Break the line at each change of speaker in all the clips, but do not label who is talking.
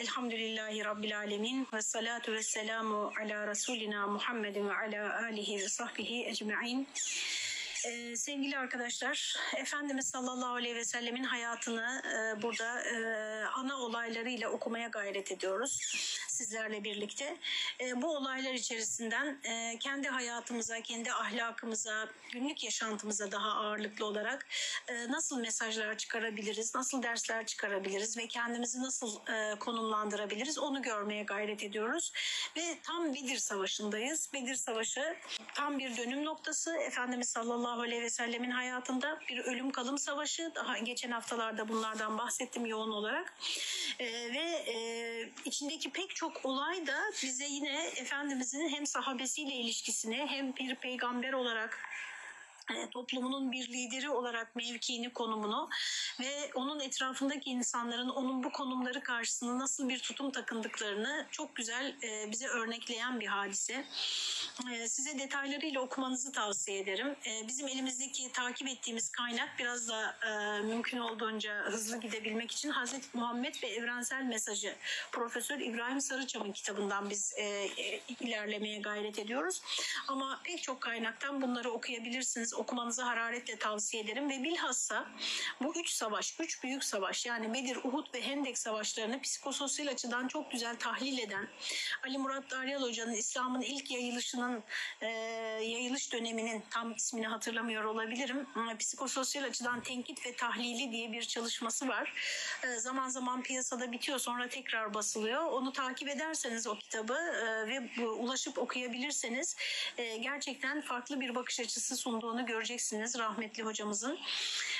الحمد لله رب العالمين والصلاة والسلام على رسولنا محمد وعلى آله وصحبه أجمعين Ee, sevgili arkadaşlar, Efendimiz sallallahu aleyhi ve sellemin hayatını e, burada e, ana olaylarıyla okumaya gayret ediyoruz sizlerle birlikte. E, bu olaylar içerisinden e, kendi hayatımıza, kendi ahlakımıza, günlük yaşantımıza daha ağırlıklı olarak e, nasıl mesajlar çıkarabiliriz, nasıl dersler çıkarabiliriz ve kendimizi nasıl e, konumlandırabiliriz onu görmeye gayret ediyoruz. Ve tam Bedir Savaşı'ndayız. Bedir Savaşı tam bir dönüm noktası. Efendimiz sallallahu aleyhi ve sellemin hayatında bir ölüm kalım savaşı. Daha geçen haftalarda bunlardan bahsettim yoğun olarak. E, ve e, içindeki pek çok olay da bize yine Efendimizin hem sahabesiyle ilişkisini hem bir peygamber olarak toplumunun bir lideri olarak mevkiini, konumunu ve onun etrafındaki insanların onun bu konumları karşısında nasıl bir tutum takındıklarını çok güzel e, bize örnekleyen bir hadise. E, size detaylarıyla okumanızı tavsiye ederim. E, bizim elimizdeki takip ettiğimiz kaynak biraz da e, mümkün olduğunca hızlı gidebilmek için Hazreti Muhammed ve Evrensel Mesajı Profesör İbrahim Sarıçam'ın kitabından biz e, e, ilerlemeye gayret ediyoruz. Ama pek çok kaynaktan bunları okuyabilirsiniz okumanızı hararetle tavsiye ederim ve bilhassa bu üç savaş, üç büyük savaş yani Bedir, Uhud ve Hendek savaşlarını psikososyal açıdan çok güzel tahlil eden Ali Murat Daryal Hoca'nın İslam'ın ilk yayılışının e, yayılış döneminin tam ismini hatırlamıyor olabilirim. Ama psikososyal açıdan tenkit ve tahlili diye bir çalışması var. E, zaman zaman piyasada bitiyor sonra tekrar basılıyor. Onu takip ederseniz o kitabı e, ve bu, ulaşıp okuyabilirseniz e, gerçekten farklı bir bakış açısı sunduğunu göreceksiniz rahmetli hocamızın.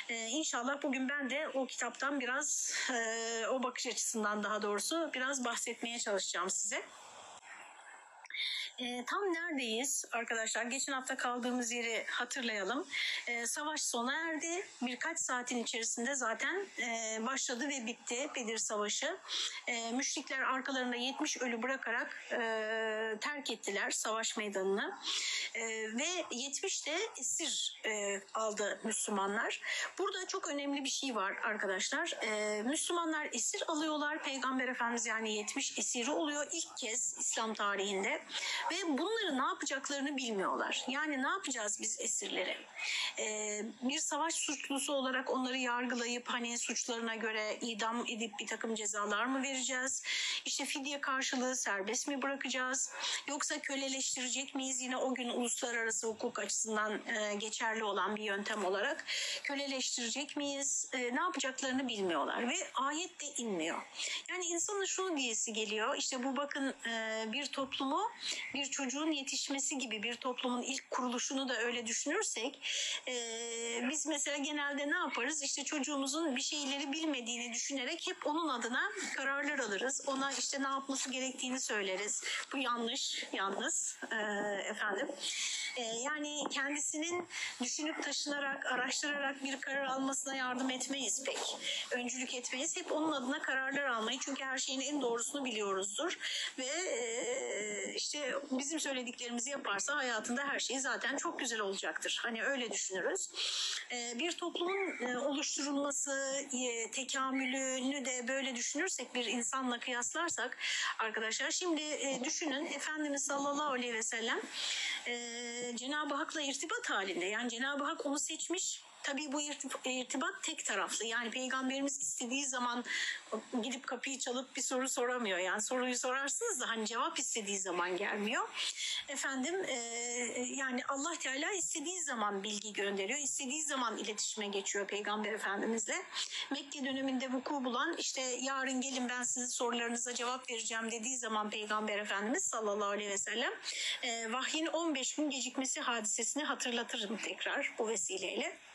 Ee, inşallah bugün ben de o kitaptan biraz e, o bakış açısından daha doğrusu biraz bahsetmeye çalışacağım size. E, tam neredeyiz arkadaşlar? Geçen hafta kaldığımız yeri hatırlayalım. E, savaş sona erdi. Birkaç saatin içerisinde zaten e, başladı ve bitti Bedir Savaşı. E, müşrikler arkalarında 70 ölü bırakarak e, terk ettiler savaş meydanını. E, ve 70 de esir e, aldı Müslümanlar. Burada çok önemli bir şey var arkadaşlar. E, Müslümanlar esir alıyorlar. Peygamber Efendimiz yani 70 esiri oluyor ilk kez İslam tarihinde ve bunları ne yapacaklarını bilmiyorlar. Yani ne yapacağız biz esirleri? Ee, bir savaş suçlusu olarak onları yargılayıp hani suçlarına göre idam edip bir takım cezalar mı vereceğiz? İşte fidye karşılığı serbest mi bırakacağız? Yoksa köleleştirecek miyiz? Yine o gün uluslararası hukuk açısından e, geçerli olan bir yöntem olarak köleleştirecek miyiz? E, ne yapacaklarını bilmiyorlar ve ayet de inmiyor. Yani insanın şunu diyesi geliyor. İşte bu bakın e, bir toplumu bir çocuğun yetişmesi gibi bir toplumun ilk kuruluşunu da öyle düşünürsek e, biz mesela genelde ne yaparız? İşte çocuğumuzun bir şeyleri bilmediğini düşünerek hep onun adına kararlar alırız. Ona işte ne yapması gerektiğini söyleriz. Bu yanlış, yalnız e, efendim. E, yani kendisinin düşünüp taşınarak, araştırarak bir karar almasına yardım etmeyiz pek. Öncülük etmeyiz. Hep onun adına kararlar almayı. Çünkü her şeyin en doğrusunu biliyoruzdur. Ve e, işte bizim söylediklerimizi yaparsa hayatında her şey zaten çok güzel olacaktır. Hani öyle düşünürüz. E, bir toplumun e, oluşturulması, e, tekamülünü de böyle düşünürsek bir insanla kıyaslarsak arkadaşlar şimdi e, düşünün Efendimiz sallallahu aleyhi ve sellem Cenab-ı Hak'la irtibat halinde. Yani Cenab-ı Hak onu seçmiş. Tabii bu irtibat tek taraflı. Yani peygamberimiz istediği zaman gidip kapıyı çalıp bir soru soramıyor. Yani soruyu sorarsınız da hani cevap istediği zaman gelmiyor. Efendim e, yani Allah Teala istediği zaman bilgi gönderiyor. istediği zaman iletişime geçiyor peygamber efendimizle. Mekke döneminde vuku bulan işte yarın gelin ben sizin sorularınıza cevap vereceğim dediği zaman peygamber efendimiz sallallahu aleyhi ve sellem e, vahyin 15 gün gecikmesi hadisesini hatırlatırım tekrar bu vesileyle.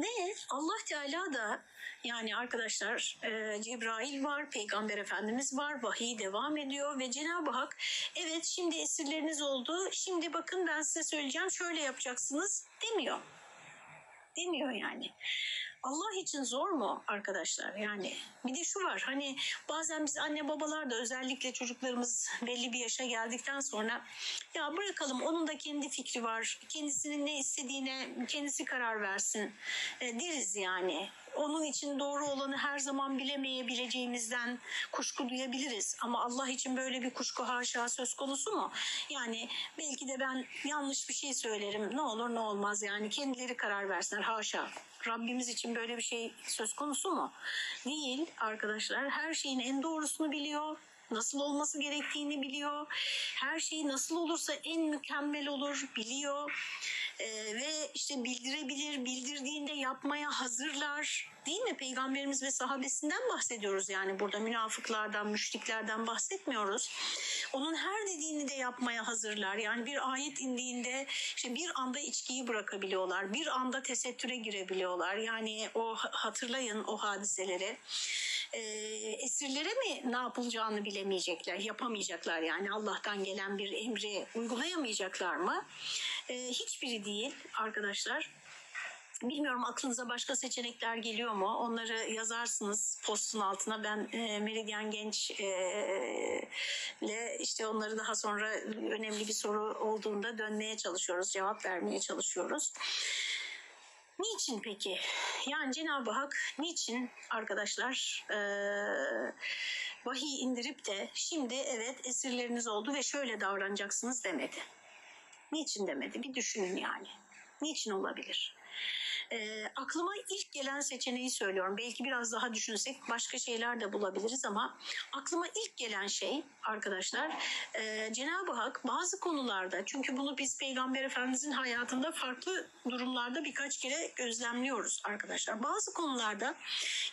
Ve Allah Teala da yani arkadaşlar e, Cebrail var, Peygamber Efendimiz var, vahiy devam ediyor ve Cenab-ı Hak evet şimdi esirleriniz oldu, şimdi bakın ben size söyleyeceğim şöyle yapacaksınız demiyor. Demiyor yani. Allah için zor mu arkadaşlar? Yani bir de şu var hani bazen biz anne babalar da özellikle çocuklarımız belli bir yaşa geldikten sonra ya bırakalım onun da kendi fikri var. Kendisinin ne istediğine kendisi karar versin e, deriz yani. Onun için doğru olanı her zaman bilemeyebileceğimizden kuşku duyabiliriz. Ama Allah için böyle bir kuşku haşa söz konusu mu? Yani belki de ben yanlış bir şey söylerim. Ne olur ne olmaz yani kendileri karar versinler haşa. Rabbimiz için böyle bir şey söz konusu mu? Değil arkadaşlar. Her şeyin en doğrusunu biliyor. Nasıl olması gerektiğini biliyor. Her şey nasıl olursa en mükemmel olur biliyor. Ee, ve işte bildirebilir, bildirdiğinde yapmaya hazırlar. Değil mi? Peygamberimiz ve sahabesinden bahsediyoruz yani burada münafıklardan, müşriklerden bahsetmiyoruz. Onun her dediğini de yapmaya hazırlar. Yani bir ayet indiğinde işte bir anda içkiyi bırakabiliyorlar. Bir anda tesettüre girebiliyorlar. Yani o hatırlayın o hadiseleri. Ee, esirlere mi ne yapılacağını bilemeyecekler, yapamayacaklar yani Allah'tan gelen bir emri uygulayamayacaklar mı? Ee, hiçbiri değil arkadaşlar. Bilmiyorum aklınıza başka seçenekler geliyor mu? Onları yazarsınız postun altına. Ben e, Meridyen Genç e, ile işte onları daha sonra önemli bir soru olduğunda dönmeye çalışıyoruz, cevap vermeye çalışıyoruz. Niçin peki? Yani Cenab-ı Hak niçin arkadaşlar e, vahiy indirip de şimdi evet esirleriniz oldu ve şöyle davranacaksınız demedi. Niçin demedi? Bir düşünün yani. Niçin olabilir? E, aklıma ilk gelen seçeneği söylüyorum. Belki biraz daha düşünsek başka şeyler de bulabiliriz ama aklıma ilk gelen şey arkadaşlar e, Cenab-ı Hak bazı konularda çünkü bunu biz Peygamber Efendimizin hayatında farklı durumlarda birkaç kere gözlemliyoruz arkadaşlar. Bazı konularda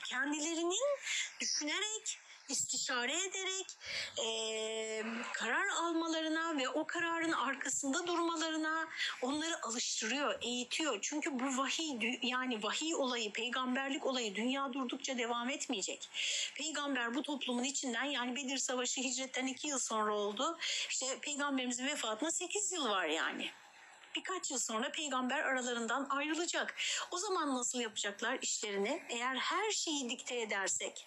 kendilerinin düşünerek istişare ederek e, karar almalarına ve o kararın arkasında durmalarına onları alıştırıyor, eğitiyor. Çünkü bu vahiy yani vahiy olayı, peygamberlik olayı dünya durdukça devam etmeyecek. Peygamber bu toplumun içinden yani Bedir Savaşı hicretten iki yıl sonra oldu. İşte peygamberimizin vefatına sekiz yıl var yani birkaç yıl sonra peygamber aralarından ayrılacak. O zaman nasıl yapacaklar işlerini? Eğer her şeyi dikte edersek,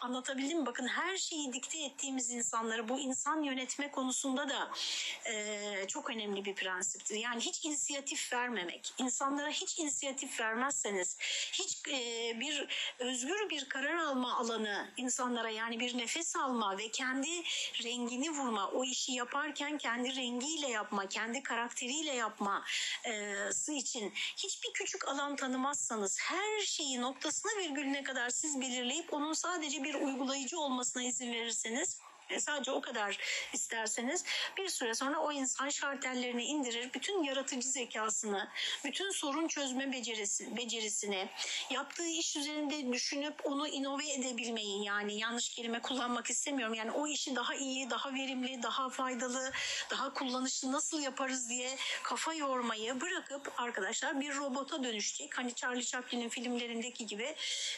anlatabildim mi? Bakın her şeyi dikte ettiğimiz insanları bu insan yönetme konusunda da e, çok önemli bir prensiptir. Yani hiç inisiyatif vermemek. İnsanlara hiç inisiyatif vermezseniz, hiç e, bir özgür bir karar alma alanı insanlara yani bir nefes alma ve kendi rengini vurma, o işi yaparken kendi rengiyle yapma, kendi karakteriyle yapması için hiçbir küçük alan tanımazsanız her şeyi noktasına virgülüne kadar siz belirleyip onun sadece bir uygulayıcı olmasına izin verirseniz sadece o kadar isterseniz bir süre sonra o insan şartellerini indirir. Bütün yaratıcı zekasını, bütün sorun çözme becerisi, becerisini, yaptığı iş üzerinde düşünüp onu inove edebilmeyi yani yanlış kelime kullanmak istemiyorum. Yani o işi daha iyi, daha verimli, daha faydalı, daha kullanışlı nasıl yaparız diye kafa yormayı bırakıp arkadaşlar bir robota dönüşecek. Hani Charlie Chaplin'in filmlerindeki gibi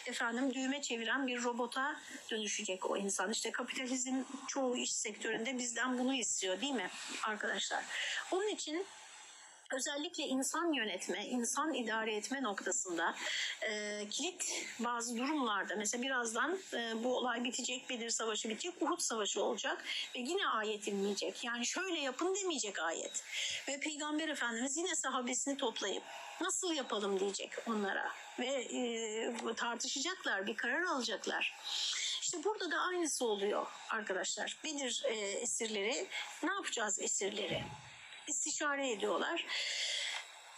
efendim düğme çeviren bir robota dönüşecek o insan. İşte kapitalizm çoğu iş sektöründe bizden bunu istiyor değil mi arkadaşlar? Onun için özellikle insan yönetme, insan idare etme noktasında e, kilit bazı durumlarda mesela birazdan e, bu olay bitecek, Bedir Savaşı bitecek, Uhud Savaşı olacak ve yine ayet inmeyecek. Yani şöyle yapın demeyecek ayet. Ve Peygamber Efendimiz yine sahabesini toplayıp nasıl yapalım diyecek onlara ve e, tartışacaklar, bir karar alacaklar. İşte burada da aynısı oluyor arkadaşlar. Bedir e, esirleri ne yapacağız esirleri? İstişare ediyorlar.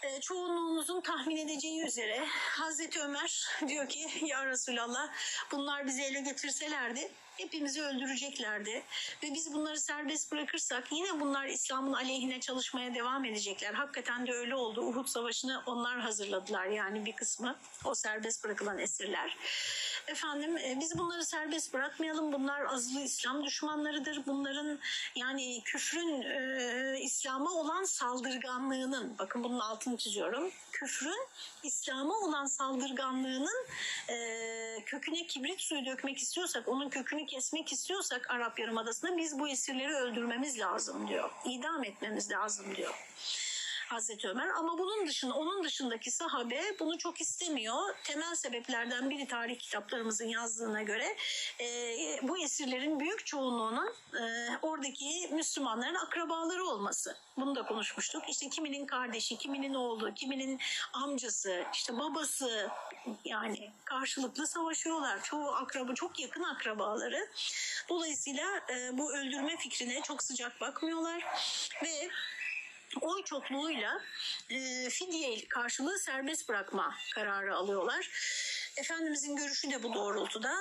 E, çoğunluğunuzun tahmin edeceği üzere Hazreti Ömer diyor ki ya Resulallah bunlar bizi ele getirselerdi hepimizi öldüreceklerdi ve biz bunları serbest bırakırsak yine bunlar İslam'ın aleyhine çalışmaya devam edecekler. Hakikaten de öyle oldu. Uhud Savaşı'nı onlar hazırladılar yani bir kısmı o serbest bırakılan esirler efendim e, biz bunları serbest bırakmayalım. Bunlar azılı İslam düşmanlarıdır. Bunların yani küfrün e, İslam'a olan saldırganlığının bakın bunun altını çiziyorum. Küfrün İslam'a olan saldırganlığının e, köküne kibrit suyu dökmek istiyorsak, onun kökünü kesmek istiyorsak Arap Yarımadası'nda biz bu esirleri öldürmemiz lazım diyor. İdam etmemiz lazım diyor. Hazreti Ömer ama bunun dışında onun dışındaki sahabe bunu çok istemiyor. Temel sebeplerden biri tarih kitaplarımızın yazdığına göre e, bu esirlerin büyük çoğunluğunun e, oradaki Müslümanların akrabaları olması. Bunu da konuşmuştuk. İşte kiminin kardeşi, kiminin oğlu, kiminin amcası, işte babası yani karşılıklı savaşıyorlar. Çoğu akraba, çok yakın akrabaları. Dolayısıyla e, bu öldürme fikrine çok sıcak bakmıyorlar ve oy çokluğuyla e, fidye karşılığı serbest bırakma kararı alıyorlar. Efendimizin görüşü de bu doğrultuda.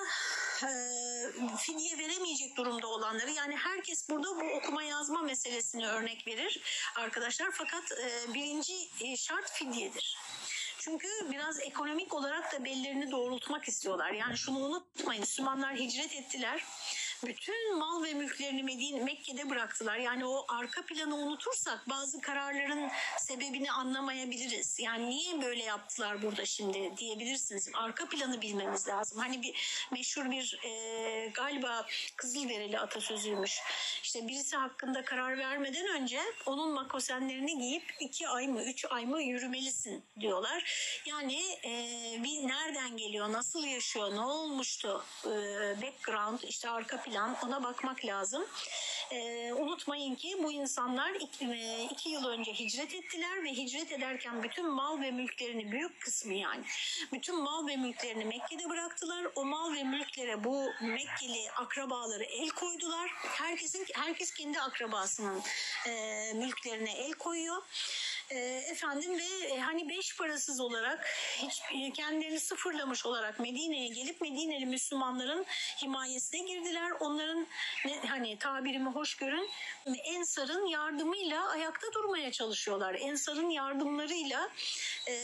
E, fidye veremeyecek durumda olanları yani herkes burada bu okuma yazma meselesini örnek verir arkadaşlar. Fakat e, birinci e, şart fidyedir. Çünkü biraz ekonomik olarak da bellerini doğrultmak istiyorlar. Yani şunu unutmayın Müslümanlar hicret ettiler. Bütün mal ve mülklerini Medine, Mekke'de bıraktılar. Yani o arka planı unutursak bazı kararların sebebini anlamayabiliriz. Yani niye böyle yaptılar burada şimdi diyebilirsiniz. Arka planı bilmemiz lazım. Hani bir meşhur bir e, galiba Kızılderili atasözüymüş. İşte birisi hakkında karar vermeden önce onun makosenlerini giyip iki ay mı üç ay mı yürümelisin diyorlar. Yani e, bir nereden geliyor, nasıl yaşıyor, ne olmuştu, e, background, işte arka plan ona bakmak lazım. E, unutmayın ki bu insanlar iki, e, iki yıl önce hicret ettiler ve hicret ederken bütün mal ve mülklerini büyük kısmı yani bütün mal ve mülklerini Mekke'de bıraktılar. O mal ve mülklere bu Mekkeli akrabaları el koydular. Herkesin herkes kendi akrabasının e, mülklerine el koyuyor. E, efendim ve e, hani beş parasız olarak hiç e, kendilerini sıfırlamış olarak Medine'ye gelip Medineli Müslümanların himayesine girdiler. Onların ne, hani tabirimi hoş görün Ensar'ın yardımıyla ayakta durmaya çalışıyorlar. Ensar'ın yardımlarıyla e,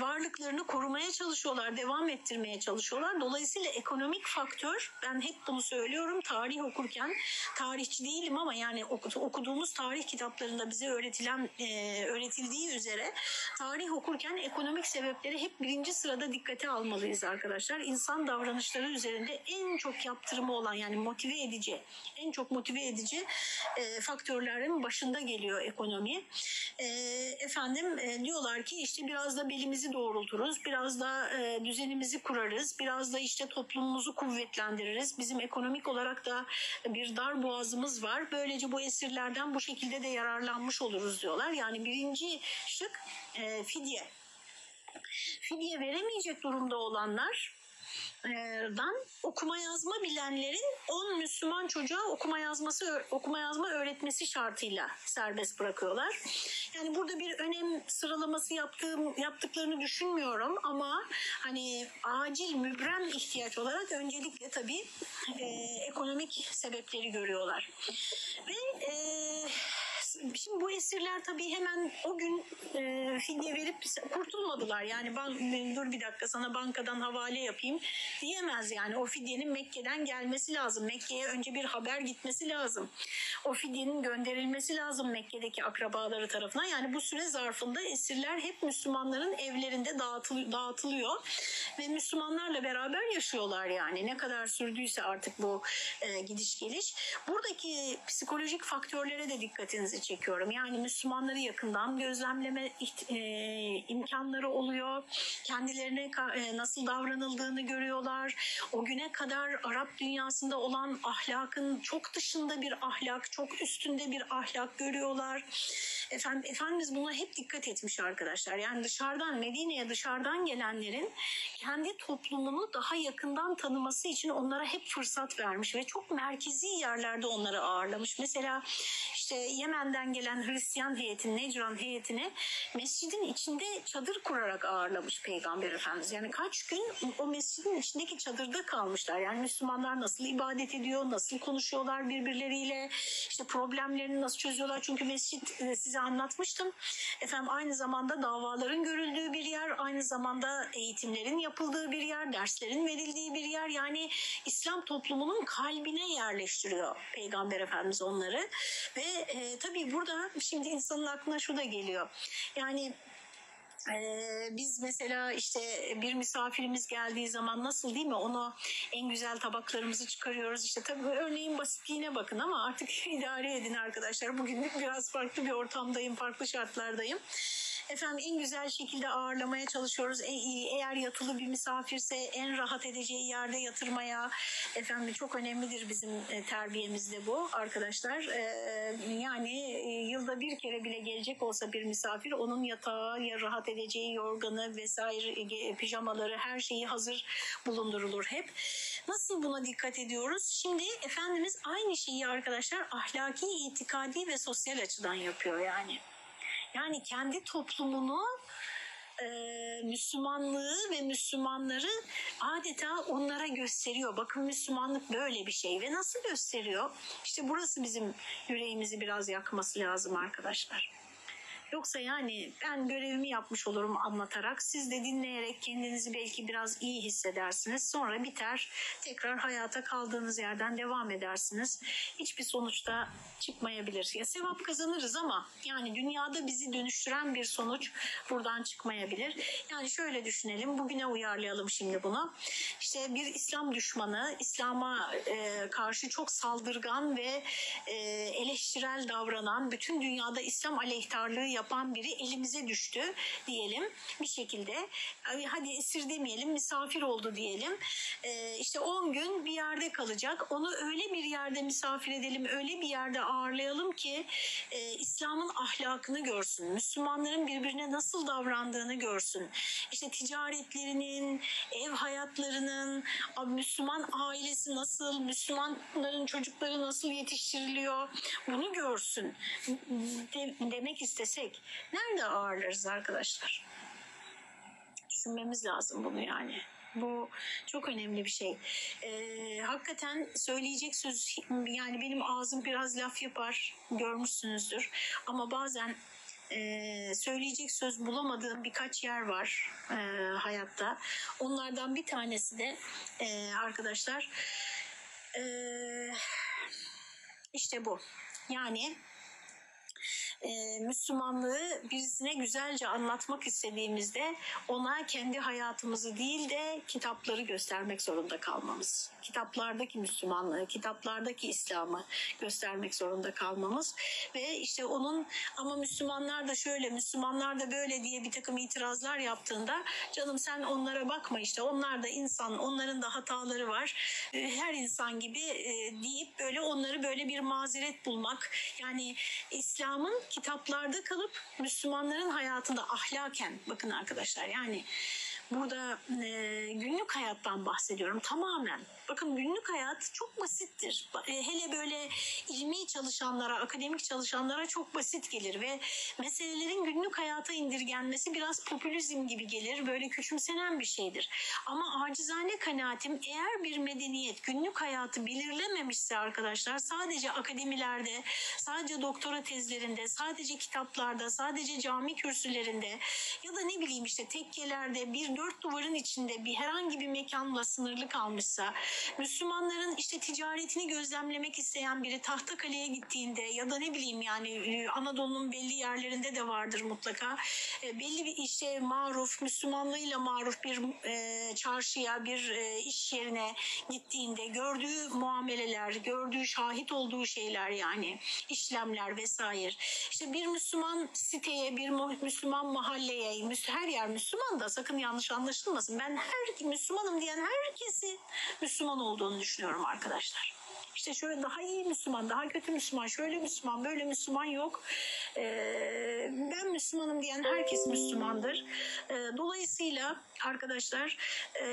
varlıklarını korumaya çalışıyorlar, devam ettirmeye çalışıyorlar. Dolayısıyla ekonomik faktör, ben hep bunu söylüyorum tarih okurken, tarihçi değilim ama yani okuduğumuz tarih kitaplarında bize öğretilen, e, öğretildiği üzere tarih okurken ekonomik sebepleri hep birinci sırada dikkate almalıyız arkadaşlar. İnsan davranışları üzerinde en çok yaptırımı olan yani motive edici, en çok motive edici e, faktörlerin başında geliyor ekonomi. E, efendim e, diyorlar ki işte biraz da belimizi doğrulturuz, biraz da e, düzenimizi kurarız, biraz da işte toplumumuzu kuvvetlendiririz. Bizim ekonomik olarak da bir dar boğazımız var. Böylece bu esirlerden bu şekilde de yararlanmış oluruz diyorlar. Yani birinci şık e, fidye. Fidye veremeyecek durumda olanlar dan okuma yazma bilenlerin 10 Müslüman çocuğa okuma yazması okuma yazma öğretmesi şartıyla serbest bırakıyorlar. Yani burada bir önem sıralaması yaptığım yaptıklarını düşünmüyorum ama hani acil mübrem ihtiyaç olarak öncelikle tabii e, ekonomik sebepleri görüyorlar. Ve e, Şimdi bu esirler tabii hemen o gün e, fidye verip kurtulmadılar. Yani ben dur bir dakika sana bankadan havale yapayım diyemez yani. O fidyenin Mekke'den gelmesi lazım. Mekke'ye önce bir haber gitmesi lazım. O fidyenin gönderilmesi lazım Mekke'deki akrabaları tarafından. Yani bu süre zarfında esirler hep Müslümanların evlerinde dağıtılıyor, dağıtılıyor ve Müslümanlarla beraber yaşıyorlar yani. Ne kadar sürdüyse artık bu e, gidiş geliş. Buradaki psikolojik faktörlere de dikkatinizi çekiyorum. Yani Müslümanları yakından gözlemleme e, imkanları oluyor. Kendilerine e, nasıl davranıldığını görüyorlar. O güne kadar Arap dünyasında olan ahlakın çok dışında bir ahlak, çok üstünde bir ahlak görüyorlar. Efendim, Efendimiz buna hep dikkat etmiş arkadaşlar. Yani dışarıdan Medine'ye dışarıdan gelenlerin kendi toplumunu daha yakından tanıması için onlara hep fırsat vermiş ve çok merkezi yerlerde onları ağırlamış. Mesela işte Yemen'den gelen Hristiyan heyetini, Necran heyetini mescidin içinde çadır kurarak ağırlamış Peygamber Efendimiz. Yani kaç gün o mescidin içindeki çadırda kalmışlar. Yani Müslümanlar nasıl ibadet ediyor, nasıl konuşuyorlar birbirleriyle, işte problemlerini nasıl çözüyorlar. Çünkü mescit e, anlatmıştım. Efendim aynı zamanda davaların görüldüğü bir yer, aynı zamanda eğitimlerin yapıldığı bir yer, derslerin verildiği bir yer. Yani İslam toplumunun kalbine yerleştiriyor Peygamber Efendimiz onları. Ve e, tabii burada şimdi insanın aklına şu da geliyor. Yani Ee, biz mesela işte bir misafirimiz geldiği zaman nasıl değil mi? Onu en güzel tabaklarımızı çıkarıyoruz. İşte tabii örneğin basitliğine bakın ama artık idare edin arkadaşlar. Bugün biraz farklı bir ortamdayım farklı şartlardayım efendim en güzel şekilde ağırlamaya çalışıyoruz E- eğer yatılı bir misafirse en rahat edeceği yerde yatırmaya efendim çok önemlidir bizim e, terbiyemizde bu arkadaşlar Ee, yani e, yılda bir kere bile gelecek olsa bir misafir onun yatağı ya rahat edeceği yorganı vesaire e, pijamaları her şeyi hazır bulundurulur hep. Nasıl buna dikkat ediyoruz? Şimdi Efendimiz aynı şeyi arkadaşlar ahlaki, itikadi ve sosyal açıdan yapıyor yani. Yani kendi toplumunu e, Müslümanlığı ve Müslümanları adeta onlara gösteriyor. Bakın Müslümanlık böyle bir şey ve nasıl gösteriyor? İşte burası bizim yüreğimizi biraz yakması lazım arkadaşlar. Yoksa yani ben görevimi yapmış olurum anlatarak. Siz de dinleyerek kendinizi belki biraz iyi hissedersiniz. Sonra biter. Tekrar hayata kaldığınız yerden devam edersiniz. Hiçbir sonuçta çıkmayabilir. Ya sevap kazanırız ama yani dünyada bizi dönüştüren bir sonuç buradan çıkmayabilir. Yani şöyle düşünelim. Bugüne uyarlayalım şimdi bunu. İşte bir İslam düşmanı, İslam'a e, karşı çok saldırgan ve e, eleştirel davranan, bütün dünyada İslam aleyhtarlığı yapan biri elimize düştü diyelim bir şekilde. Hadi esir demeyelim, misafir oldu diyelim. E, işte 10 gün bir yerde kalacak. Onu öyle bir yerde misafir edelim, öyle bir yerde ağırlayalım ki e, İslam'ın ahlakını görsün. Müslümanların birbirine nasıl davrandığını görsün. İşte ticaretlerinin, ev hayatlarının, Müslüman ailesi nasıl, Müslümanların çocukları nasıl yetiştiriliyor bunu görsün. De- demek istesek nerede ağırlarız arkadaşlar? Düşünmemiz lazım bunu yani. Bu çok önemli bir şey. Ee, hakikaten söyleyecek söz yani benim ağzım biraz laf yapar görmüşsünüzdür ama bazen e, söyleyecek söz bulamadığım birkaç yer var e, hayatta. Onlardan bir tanesi de e, arkadaşlar e, işte bu. Yani e, Müslümanlığı birisine güzelce anlatmak istediğimizde ona kendi hayatımızı değil de kitapları göstermek zorunda kalmamız. Kitaplardaki Müslümanlığı, kitaplardaki İslam'ı göstermek zorunda kalmamız ve işte onun ama Müslümanlar da şöyle, Müslümanlar da böyle diye bir takım itirazlar yaptığında canım sen onlara bakma işte onlar da insan, onların da hataları var. E, Her insan gibi e, deyip böyle onları böyle bir mazeret bulmak yani İslam'ın kitaplarda kalıp Müslümanların hayatında ahlaken bakın arkadaşlar yani burada e, günlük hayattan bahsediyorum tamamen. Bakın günlük hayat çok basittir. Ba- e, hele böyle ilmi çalışanlara, akademik çalışanlara çok basit gelir ve meselelerin günlük hayata indirgenmesi biraz popülizm gibi gelir. Böyle küçümsenen bir şeydir. Ama acizane kanaatim eğer bir medeniyet günlük hayatı belirlememişse arkadaşlar sadece akademilerde, sadece doktora tezlerinde, sadece kitaplarda, sadece cami kürsülerinde ya da ne bileyim işte tekkelerde bir dört duvarın içinde bir herhangi bir mekanla sınırlı kalmışsa Müslümanların işte ticaretini gözlemlemek isteyen biri Tahtakale'ye gittiğinde ya da ne bileyim yani e, Anadolu'nun belli yerlerinde de vardır mutlaka. E, belli bir işte maruf, Müslümanlığıyla maruf bir e, çarşıya, bir iş yerine gittiğinde gördüğü muameleler, gördüğü şahit olduğu şeyler yani işlemler vesaire. İşte bir Müslüman siteye, bir Müslüman mahalleye, her yer Müslüman da sakın yanlış anlaşılmasın. Ben her Müslümanım diyen herkesi Müslüman olduğunu düşünüyorum arkadaşlar. İşte şöyle daha iyi Müslüman, daha kötü Müslüman, şöyle Müslüman, böyle Müslüman yok. Ee, ben Müslümanım diyen herkes Müslümandır. Ee, dolayısıyla arkadaşlar e,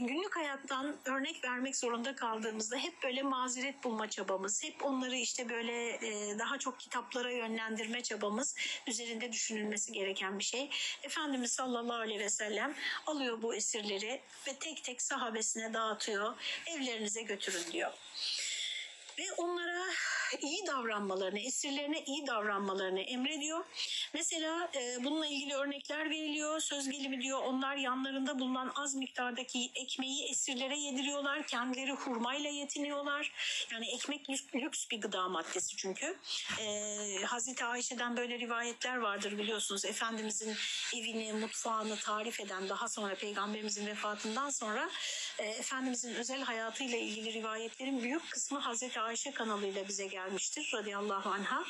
günlük hayattan örnek vermek zorunda kaldığımızda hep böyle mazeret bulma çabamız, hep onları işte böyle e, daha çok kitaplara yönlendirme çabamız üzerinde düşünülmesi gereken bir şey. Efendimiz sallallahu aleyhi ve sellem alıyor bu esirleri ve tek tek sahabesine dağıtıyor. Evlerinize götürün diyor. Ve onlara iyi davranmalarını, esirlerine iyi davranmalarını emrediyor. Mesela e, bununla ilgili örnekler veriliyor. Söz gelimi diyor onlar yanlarında bulunan az miktardaki ekmeği esirlere yediriyorlar. Kendileri hurmayla yetiniyorlar. Yani ekmek lüks, bir gıda maddesi çünkü. E, Hazreti Ayşe'den böyle rivayetler vardır biliyorsunuz. Efendimizin evini, mutfağını tarif eden daha sonra peygamberimizin vefatından sonra e, Efendimizin özel hayatıyla ilgili rivayetlerin büyük kısmı Hazreti Ayşe kanalıyla bize gelmiştir. Radıyallahu anha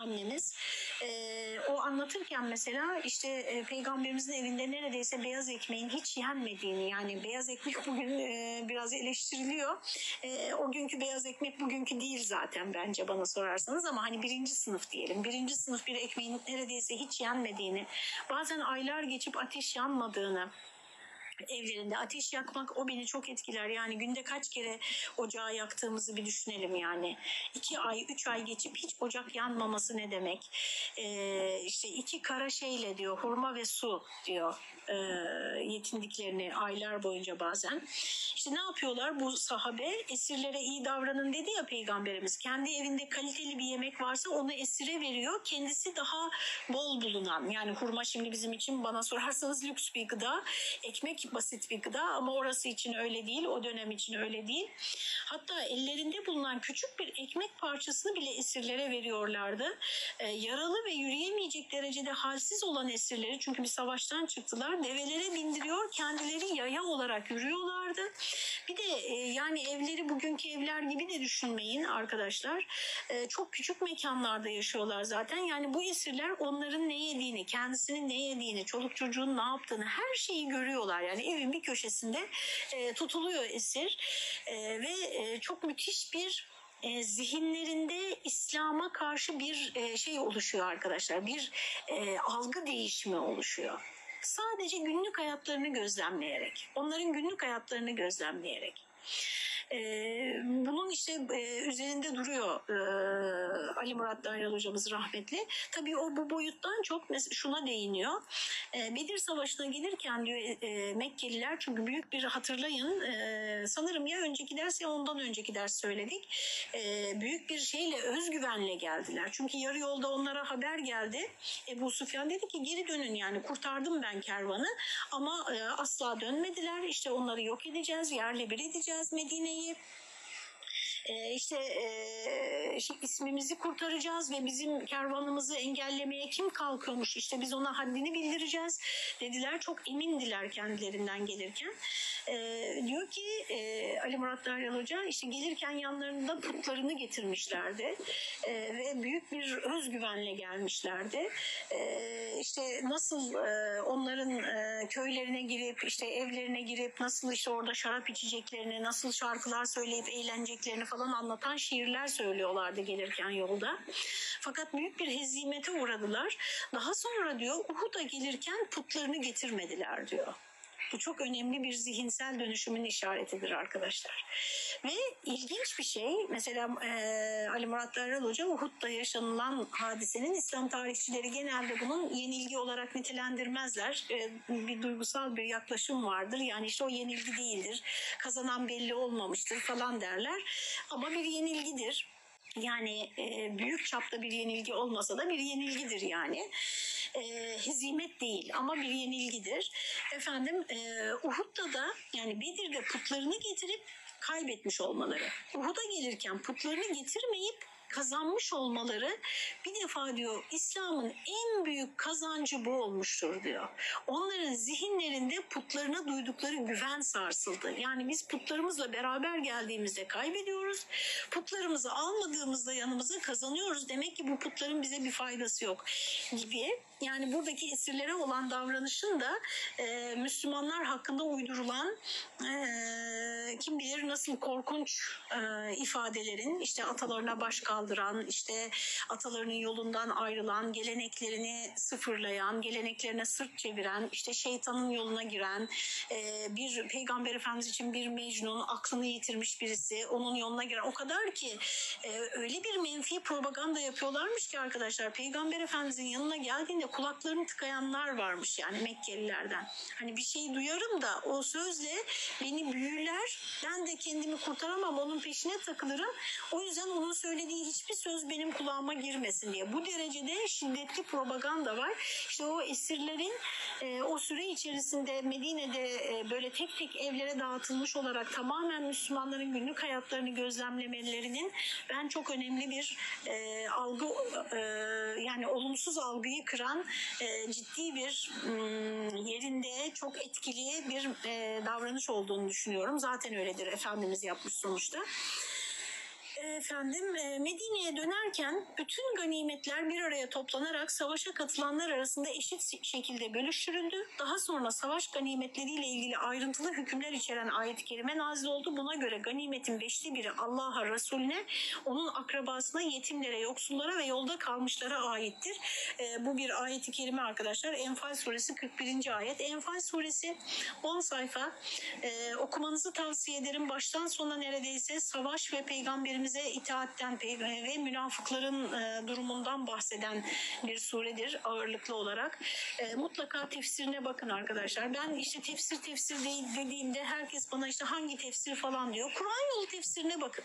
annemiz. E, o anlatırken mesela işte e, peygamberimizin evinde neredeyse beyaz ekmeğin hiç yenmediğini yani beyaz ekmek bugün e, biraz eleştiriliyor. E, o günkü beyaz ekmek bugünkü değil zaten bence bana sorarsanız ama hani birinci sınıf diyelim. Birinci sınıf bir ekmeğin neredeyse hiç yenmediğini bazen aylar geçip ateş yanmadığını evlerinde ateş yakmak o beni çok etkiler. Yani günde kaç kere ocağı yaktığımızı bir düşünelim yani. iki ay, üç ay geçip hiç ocak yanmaması ne demek? Ee, işte iki kara şeyle diyor hurma ve su diyor e, yetindiklerini aylar boyunca bazen. İşte ne yapıyorlar bu sahabe? Esirlere iyi davranın dedi ya peygamberimiz. Kendi evinde kaliteli bir yemek varsa onu esire veriyor. Kendisi daha bol bulunan yani hurma şimdi bizim için bana sorarsanız lüks bir gıda. Ekmek basit bir gıda ama orası için öyle değil. O dönem için öyle değil. Hatta ellerinde bulunan küçük bir ekmek parçasını bile esirlere veriyorlardı. Ee, yaralı ve yürüyemeyecek derecede halsiz olan esirleri çünkü bir savaştan çıktılar. Develere bindiriyor. Kendileri yaya olarak yürüyorlardı. Bir de e, yani evleri bugünkü evler gibi de düşünmeyin arkadaşlar. E, çok küçük mekanlarda yaşıyorlar zaten. Yani bu esirler onların ne yediğini, kendisinin ne yediğini, çoluk çocuğun ne yaptığını her şeyi görüyorlar. Yani evin bir köşesinde e, tutuluyor esir E, ve e, çok müthiş bir e, zihinlerinde İslam'a karşı bir e, şey oluşuyor arkadaşlar. Bir e, algı değişimi oluşuyor. Sadece günlük hayatlarını gözlemleyerek, onların günlük hayatlarını gözlemleyerek. Bunun işte üzerinde duruyor Ali Murat Daryal hocamız rahmetli. Tabii o bu boyuttan çok şuna değiniyor. Bedir Savaşı'na gelirken diyor Mekkeliler çünkü büyük bir hatırlayın sanırım ya önceki ders ya ondan önceki ders söyledik. Büyük bir şeyle özgüvenle geldiler. Çünkü yarı yolda onlara haber geldi. Ebu Süfyan dedi ki geri dönün yani kurtardım ben kervanı ama asla dönmediler. İşte onları yok edeceğiz, yerle bir edeceğiz Medine'yi. E, işte e, ismimizi kurtaracağız ve bizim kervanımızı engellemeye kim kalkıyormuş? İşte biz ona haddini bildireceğiz. Dediler çok emindiler kendilerinden gelirken. E, diyor ki Ali Murat Daryal Hoca işte gelirken yanlarında putlarını getirmişlerdi. Ve büyük bir özgüvenle gelmişlerdi. E, işte nasıl onların köylerine girip işte evlerine girip nasıl işte orada şarap içeceklerini nasıl şarkılar söyleyip eğleneceklerini falan anlatan şiirler söylüyorlardı gelirken yolda. Fakat büyük bir hezimete uğradılar. Daha sonra diyor Uhud'a gelirken putlarını getirmediler diyor. Bu çok önemli bir zihinsel dönüşümün işaretidir arkadaşlar. Ve ilginç bir şey mesela e, Ali Murat Darral Hoca Uhud'da yaşanılan hadisenin İslam tarihçileri genelde bunun yenilgi olarak nitelendirmezler. E, bir duygusal bir yaklaşım vardır. Yani işte o yenilgi değildir. Kazanan belli olmamıştır falan derler. Ama bir yenilgidir. Yani e, büyük çapta bir yenilgi olmasa da bir yenilgidir yani. E, hezimet değil ama bir yenilgidir. Efendim e, Uhud'da da yani Bedir'de putlarını getirip kaybetmiş olmaları. Uhud'a gelirken putlarını getirmeyip kazanmış olmaları bir defa diyor İslam'ın en büyük kazancı bu olmuştur diyor. Onların zihinlerinde putlarına duydukları güven sarsıldı. Yani biz putlarımızla beraber geldiğimizde kaybediyoruz. Putlarımızı almadığımızda yanımıza kazanıyoruz. Demek ki bu putların bize bir faydası yok gibi. Yani buradaki esirlere olan davranışın da e, Müslümanlar hakkında uydurulan e, kim bilir nasıl korkunç e, ifadelerin işte atalarına baş kaldıran, işte atalarının yolundan ayrılan, geleneklerini sıfırlayan, geleneklerine sırt çeviren, işte şeytanın yoluna giren, e, bir peygamber efendimiz için bir mecnun, aklını yitirmiş birisi, onun yoluna giren. O kadar ki e, öyle bir menfi propaganda yapıyorlarmış ki arkadaşlar peygamber efendimizin yanına geldiğinde kulaklarını tıkayanlar varmış yani Mekkelilerden. Hani bir şey duyarım da o sözle beni büyüler. Ben de kendimi kurtaramam onun peşine takılırım. O yüzden onun söylediği hiçbir söz benim kulağıma girmesin diye. Bu derecede şiddetli propaganda var. İşte o esirlerin e, o süre içerisinde Medine'de e, böyle tek tek evlere dağıtılmış olarak tamamen Müslümanların günlük hayatlarını gözlemlemelerinin ben çok önemli bir e, algı e, yani olumsuz algıyı kıran e, ciddi bir mm, yerinde çok etkili bir e, davranış olduğunu düşünüyorum. Zaten öyledir Efendimiz yapmış sonuçta. Efendim e, Medine'ye dönerken bütün ganimetler bir araya toplanarak savaşa katılanlar arasında eşit şekilde bölüştürüldü. Daha sonra savaş ganimetleriyle ilgili ayrıntılı hükümler içeren ayet-i kerime nazil oldu. Buna göre ganimetin beşte biri Allah'a, Resulüne, onun akrabasına, yetimlere, yoksullara ve yolda kalmışlara aittir. E, bu bir ayet-i kerime arkadaşlar. Enfal suresi 41. ayet. Enfal suresi 10 sayfa. E, okumanızı tavsiye ederim. Baştan sona neredeyse savaş ve peygamberimize itaatten ve münafıkların e, durumundan bahseden bir suredir ağırlıklı olarak. E, mutlaka tefsirine bakın arkadaşlar. Ben işte tefsir tefsir değil dediğimde herkes bana işte hangi tefsir falan diyor. Kur'an yolu tefsirine bakın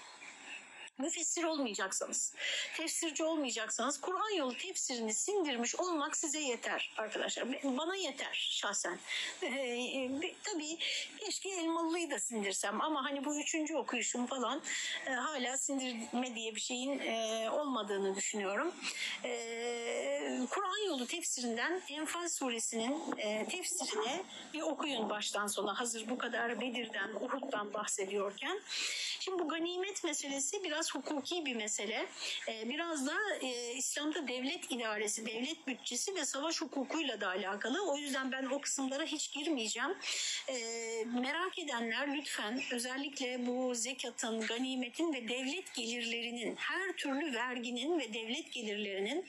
müfessir olmayacaksanız, tefsirci olmayacaksanız Kur'an yolu tefsirini sindirmiş olmak size yeter arkadaşlar. Bana yeter şahsen. Ee, tabii keşke Elmalı'yı da sindirsem ama hani bu üçüncü okuyuşum falan e, hala sindirme diye bir şeyin e, olmadığını düşünüyorum. E, Kur'an yolu tefsirinden Enfal suresinin e, tefsirini bir okuyun baştan sona hazır bu kadar Bedir'den, Uhud'dan bahsediyorken. Şimdi bu ganimet meselesi biraz hukuki bir mesele. Ee, biraz da e, İslam'da devlet idaresi, devlet bütçesi ve savaş hukukuyla da alakalı. O yüzden ben o kısımlara hiç girmeyeceğim. Ee, merak edenler lütfen özellikle bu zekatın, ganimetin ve devlet gelirlerinin, her türlü verginin ve devlet gelirlerinin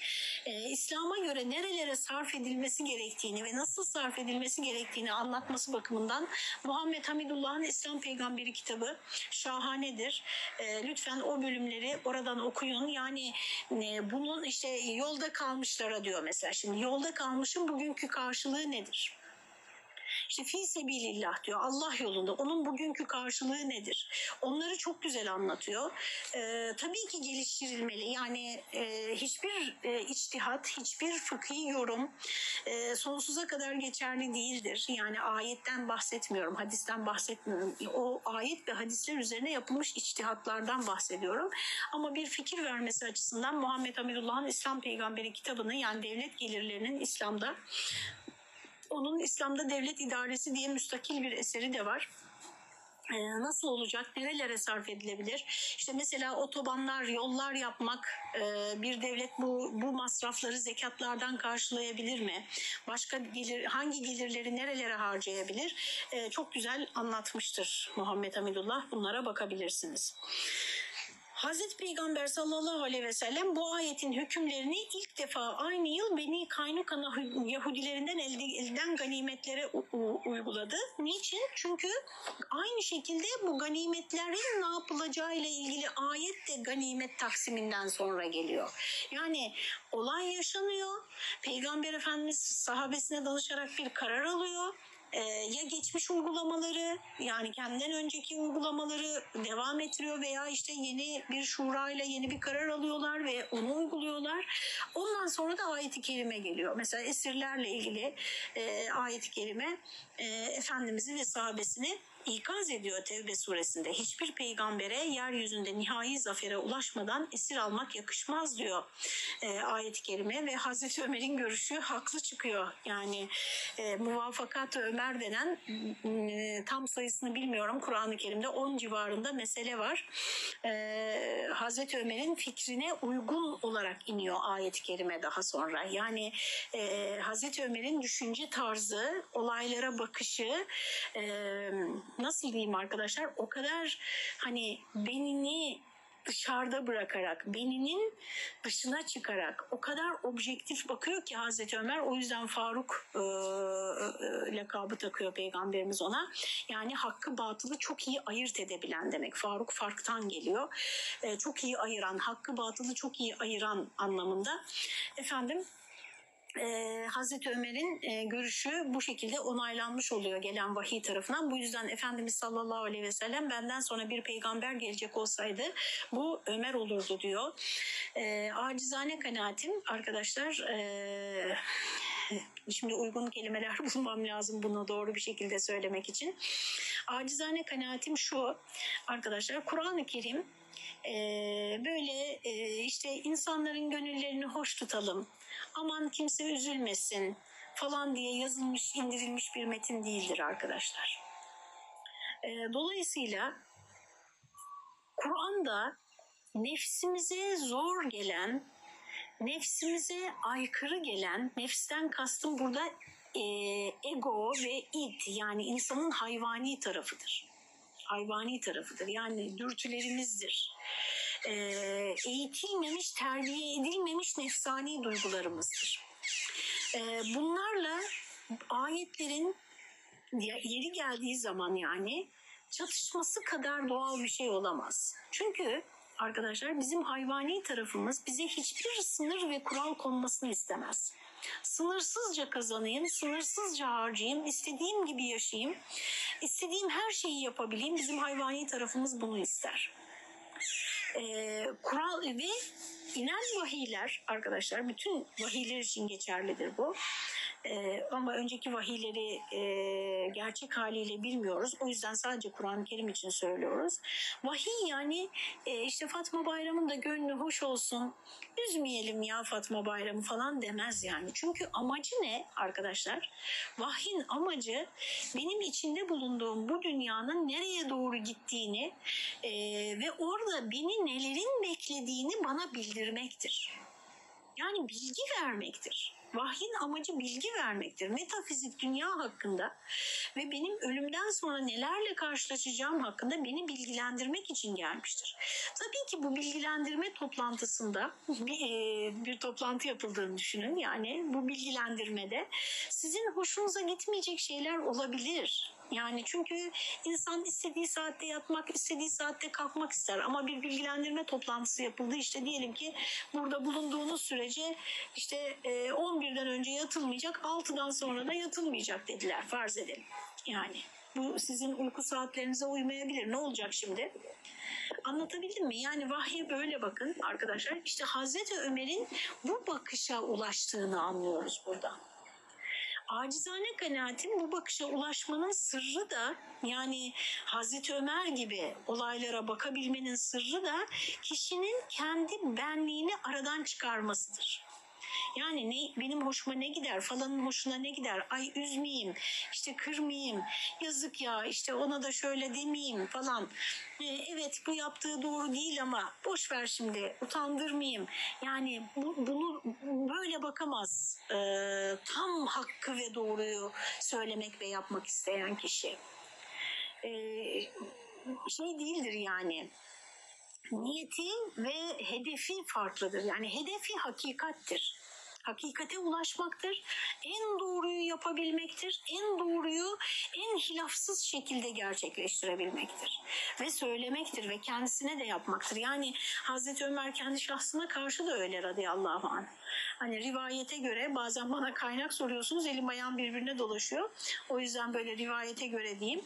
e, İslam'a göre nerelere sarf edilmesi gerektiğini ve nasıl sarf edilmesi gerektiğini anlatması bakımından Muhammed Hamidullah'ın İslam Peygamberi kitabı şahanedir. E, lütfen o bölümleri oradan okuyun. Yani e, bunun işte yolda kalmışlara diyor mesela. Şimdi yolda kalmışın bugünkü karşılığı nedir? İşte fi sebilillah diyor Allah yolunda. Onun bugünkü karşılığı nedir? Onları çok güzel anlatıyor. Ee, tabii ki geliştirilmeli. Yani e, hiçbir e, içtihat, hiçbir fıkhi yorum e, sonsuza kadar geçerli değildir. Yani ayetten bahsetmiyorum, hadisten bahsetmiyorum. O ayet ve hadisler üzerine yapılmış içtihatlardan bahsediyorum. Ama bir fikir vermesi açısından Muhammed Amirullah'ın İslam Peygamberi kitabını yani devlet gelirlerinin İslam'da onun İslam'da devlet idaresi diye müstakil bir eseri de var. Ee, nasıl olacak? Nerelere sarf edilebilir? İşte mesela otobanlar, yollar yapmak e, bir devlet bu bu masrafları zekatlardan karşılayabilir mi? Başka gelir hangi gelirleri nerelere harcayabilir? Ee, çok güzel anlatmıştır Muhammed Hamidullah. Bunlara bakabilirsiniz. Hazreti Peygamber sallallahu aleyhi ve sellem bu ayetin hükümlerini ilk defa aynı yıl Beni Kaynukana Yahudilerinden elde edilen ganimetlere uyguladı. Niçin? Çünkü aynı şekilde bu ganimetlerin ne yapılacağı ile ilgili ayet de ganimet taksiminden sonra geliyor. Yani olay yaşanıyor. Peygamber Efendimiz sahabesine danışarak bir karar alıyor e, ya geçmiş uygulamaları yani kendinden önceki uygulamaları devam ettiriyor veya işte yeni bir şura ile yeni bir karar alıyorlar ve onu uyguluyorlar. Ondan sonra da ayet-i kerime geliyor. Mesela esirlerle ilgili e, ayet-i kerime e, Efendimiz'i ve sahabesini ikaz ediyor Tevbe suresinde. Hiçbir peygambere yeryüzünde nihai zafere ulaşmadan esir almak yakışmaz diyor e, ayet-i kerime ve Hazreti Ömer'in görüşü haklı çıkıyor. Yani e, muvafakat Ömer denen e, tam sayısını bilmiyorum Kur'an-ı Kerim'de 10 civarında mesele var. E, Hazreti Ömer'in fikrine uygun olarak iniyor ayet-i kerime daha sonra. Yani e, Hazreti Ömer'in düşünce tarzı, olaylara bakışı e, nasıl diyeyim arkadaşlar o kadar hani benini dışarıda bırakarak, beninin dışına çıkarak o kadar objektif bakıyor ki Hazreti Ömer o yüzden Faruk e, e, lakabı takıyor peygamberimiz ona. Yani hakkı batılı çok iyi ayırt edebilen demek. Faruk farktan geliyor. E, çok iyi ayıran, hakkı batılı çok iyi ayıran anlamında. Efendim e, Hazreti Ömer'in e, görüşü bu şekilde onaylanmış oluyor gelen vahiy tarafından. Bu yüzden Efendimiz sallallahu aleyhi ve sellem benden sonra bir peygamber gelecek olsaydı bu Ömer olurdu diyor. E, acizane kanaatim arkadaşlar e, şimdi uygun kelimeler bulmam lazım bunu doğru bir şekilde söylemek için. Acizane kanaatim şu arkadaşlar Kur'an-ı Kerim e, böyle e, işte insanların gönüllerini hoş tutalım aman kimse üzülmesin falan diye yazılmış indirilmiş bir metin değildir arkadaşlar. E, dolayısıyla Kur'an'da nefsimize zor gelen, nefsimize aykırı gelen, nefsten kastım burada e, ego ve id yani insanın hayvani tarafıdır. Hayvani tarafıdır yani dürtülerimizdir. E, eğitilmemiş, terbiye edilmemiş nefsani duygularımızdır. E, bunlarla ayetlerin yeri geldiği zaman yani çatışması kadar doğal bir şey olamaz. Çünkü arkadaşlar bizim hayvani tarafımız bize hiçbir sınır ve kural konmasını istemez. Sınırsızca kazanayım, sınırsızca harcayayım, istediğim gibi yaşayayım, istediğim her şeyi yapabileyim. Bizim hayvani tarafımız bunu ister. Ee, kural ve inen vahiyler arkadaşlar bütün vahiyler için geçerlidir bu. Ee, ama önceki vahiyleri e, gerçek haliyle bilmiyoruz. O yüzden sadece Kur'an-ı Kerim için söylüyoruz. Vahiy yani e, işte Fatma Bayram'ın da gönlü hoş olsun. Üzmeyelim ya Fatma Bayram'ı falan demez yani. Çünkü amacı ne arkadaşlar? Vahyin amacı benim içinde bulunduğum bu dünyanın nereye doğru gittiğini e, ve orada beni nelerin beklediğini bana bildirmektir. Yani bilgi vermektir. Vahyin amacı bilgi vermektir. Metafizik dünya hakkında ve benim ölümden sonra nelerle karşılaşacağım hakkında beni bilgilendirmek için gelmiştir. Tabii ki bu bilgilendirme toplantısında bir, e, bir toplantı yapıldığını düşünün. Yani bu bilgilendirmede sizin hoşunuza gitmeyecek şeyler olabilir. Yani çünkü insan istediği saatte yatmak, istediği saatte kalkmak ister. Ama bir bilgilendirme toplantısı yapıldı. İşte diyelim ki burada bulunduğunuz sürece işte 11'den önce yatılmayacak, 6'dan sonra da yatılmayacak dediler. Farz edelim. Yani bu sizin uyku saatlerinize uymayabilir. Ne olacak şimdi? Anlatabildim mi? Yani vahye böyle bakın arkadaşlar. İşte Hazreti Ömer'in bu bakışa ulaştığını anlıyoruz burada acizane kanaatim bu bakışa ulaşmanın sırrı da yani Hazreti Ömer gibi olaylara bakabilmenin sırrı da kişinin kendi benliğini aradan çıkarmasıdır. Yani ne, benim hoşuma ne gider, falanın hoşuna ne gider, ay üzmeyeyim, işte kırmayayım, yazık ya işte ona da şöyle demeyeyim falan. Ee, evet bu yaptığı doğru değil ama boş ver şimdi utandırmayayım. Yani bu, bunu böyle bakamaz ee, tam hakkı ve doğruyu söylemek ve yapmak isteyen kişi. Ee, şey değildir yani niyeti ve hedefi farklıdır. Yani hedefi hakikattir hakikate ulaşmaktır. En doğruyu yapabilmektir. En doğruyu en hilafsız şekilde gerçekleştirebilmektir. Ve söylemektir ve kendisine de yapmaktır. Yani Hazreti Ömer kendi şahsına karşı da öyle radıyallahu anh. Hani rivayete göre bazen bana kaynak soruyorsunuz elim ayağım birbirine dolaşıyor. O yüzden böyle rivayete göre diyeyim.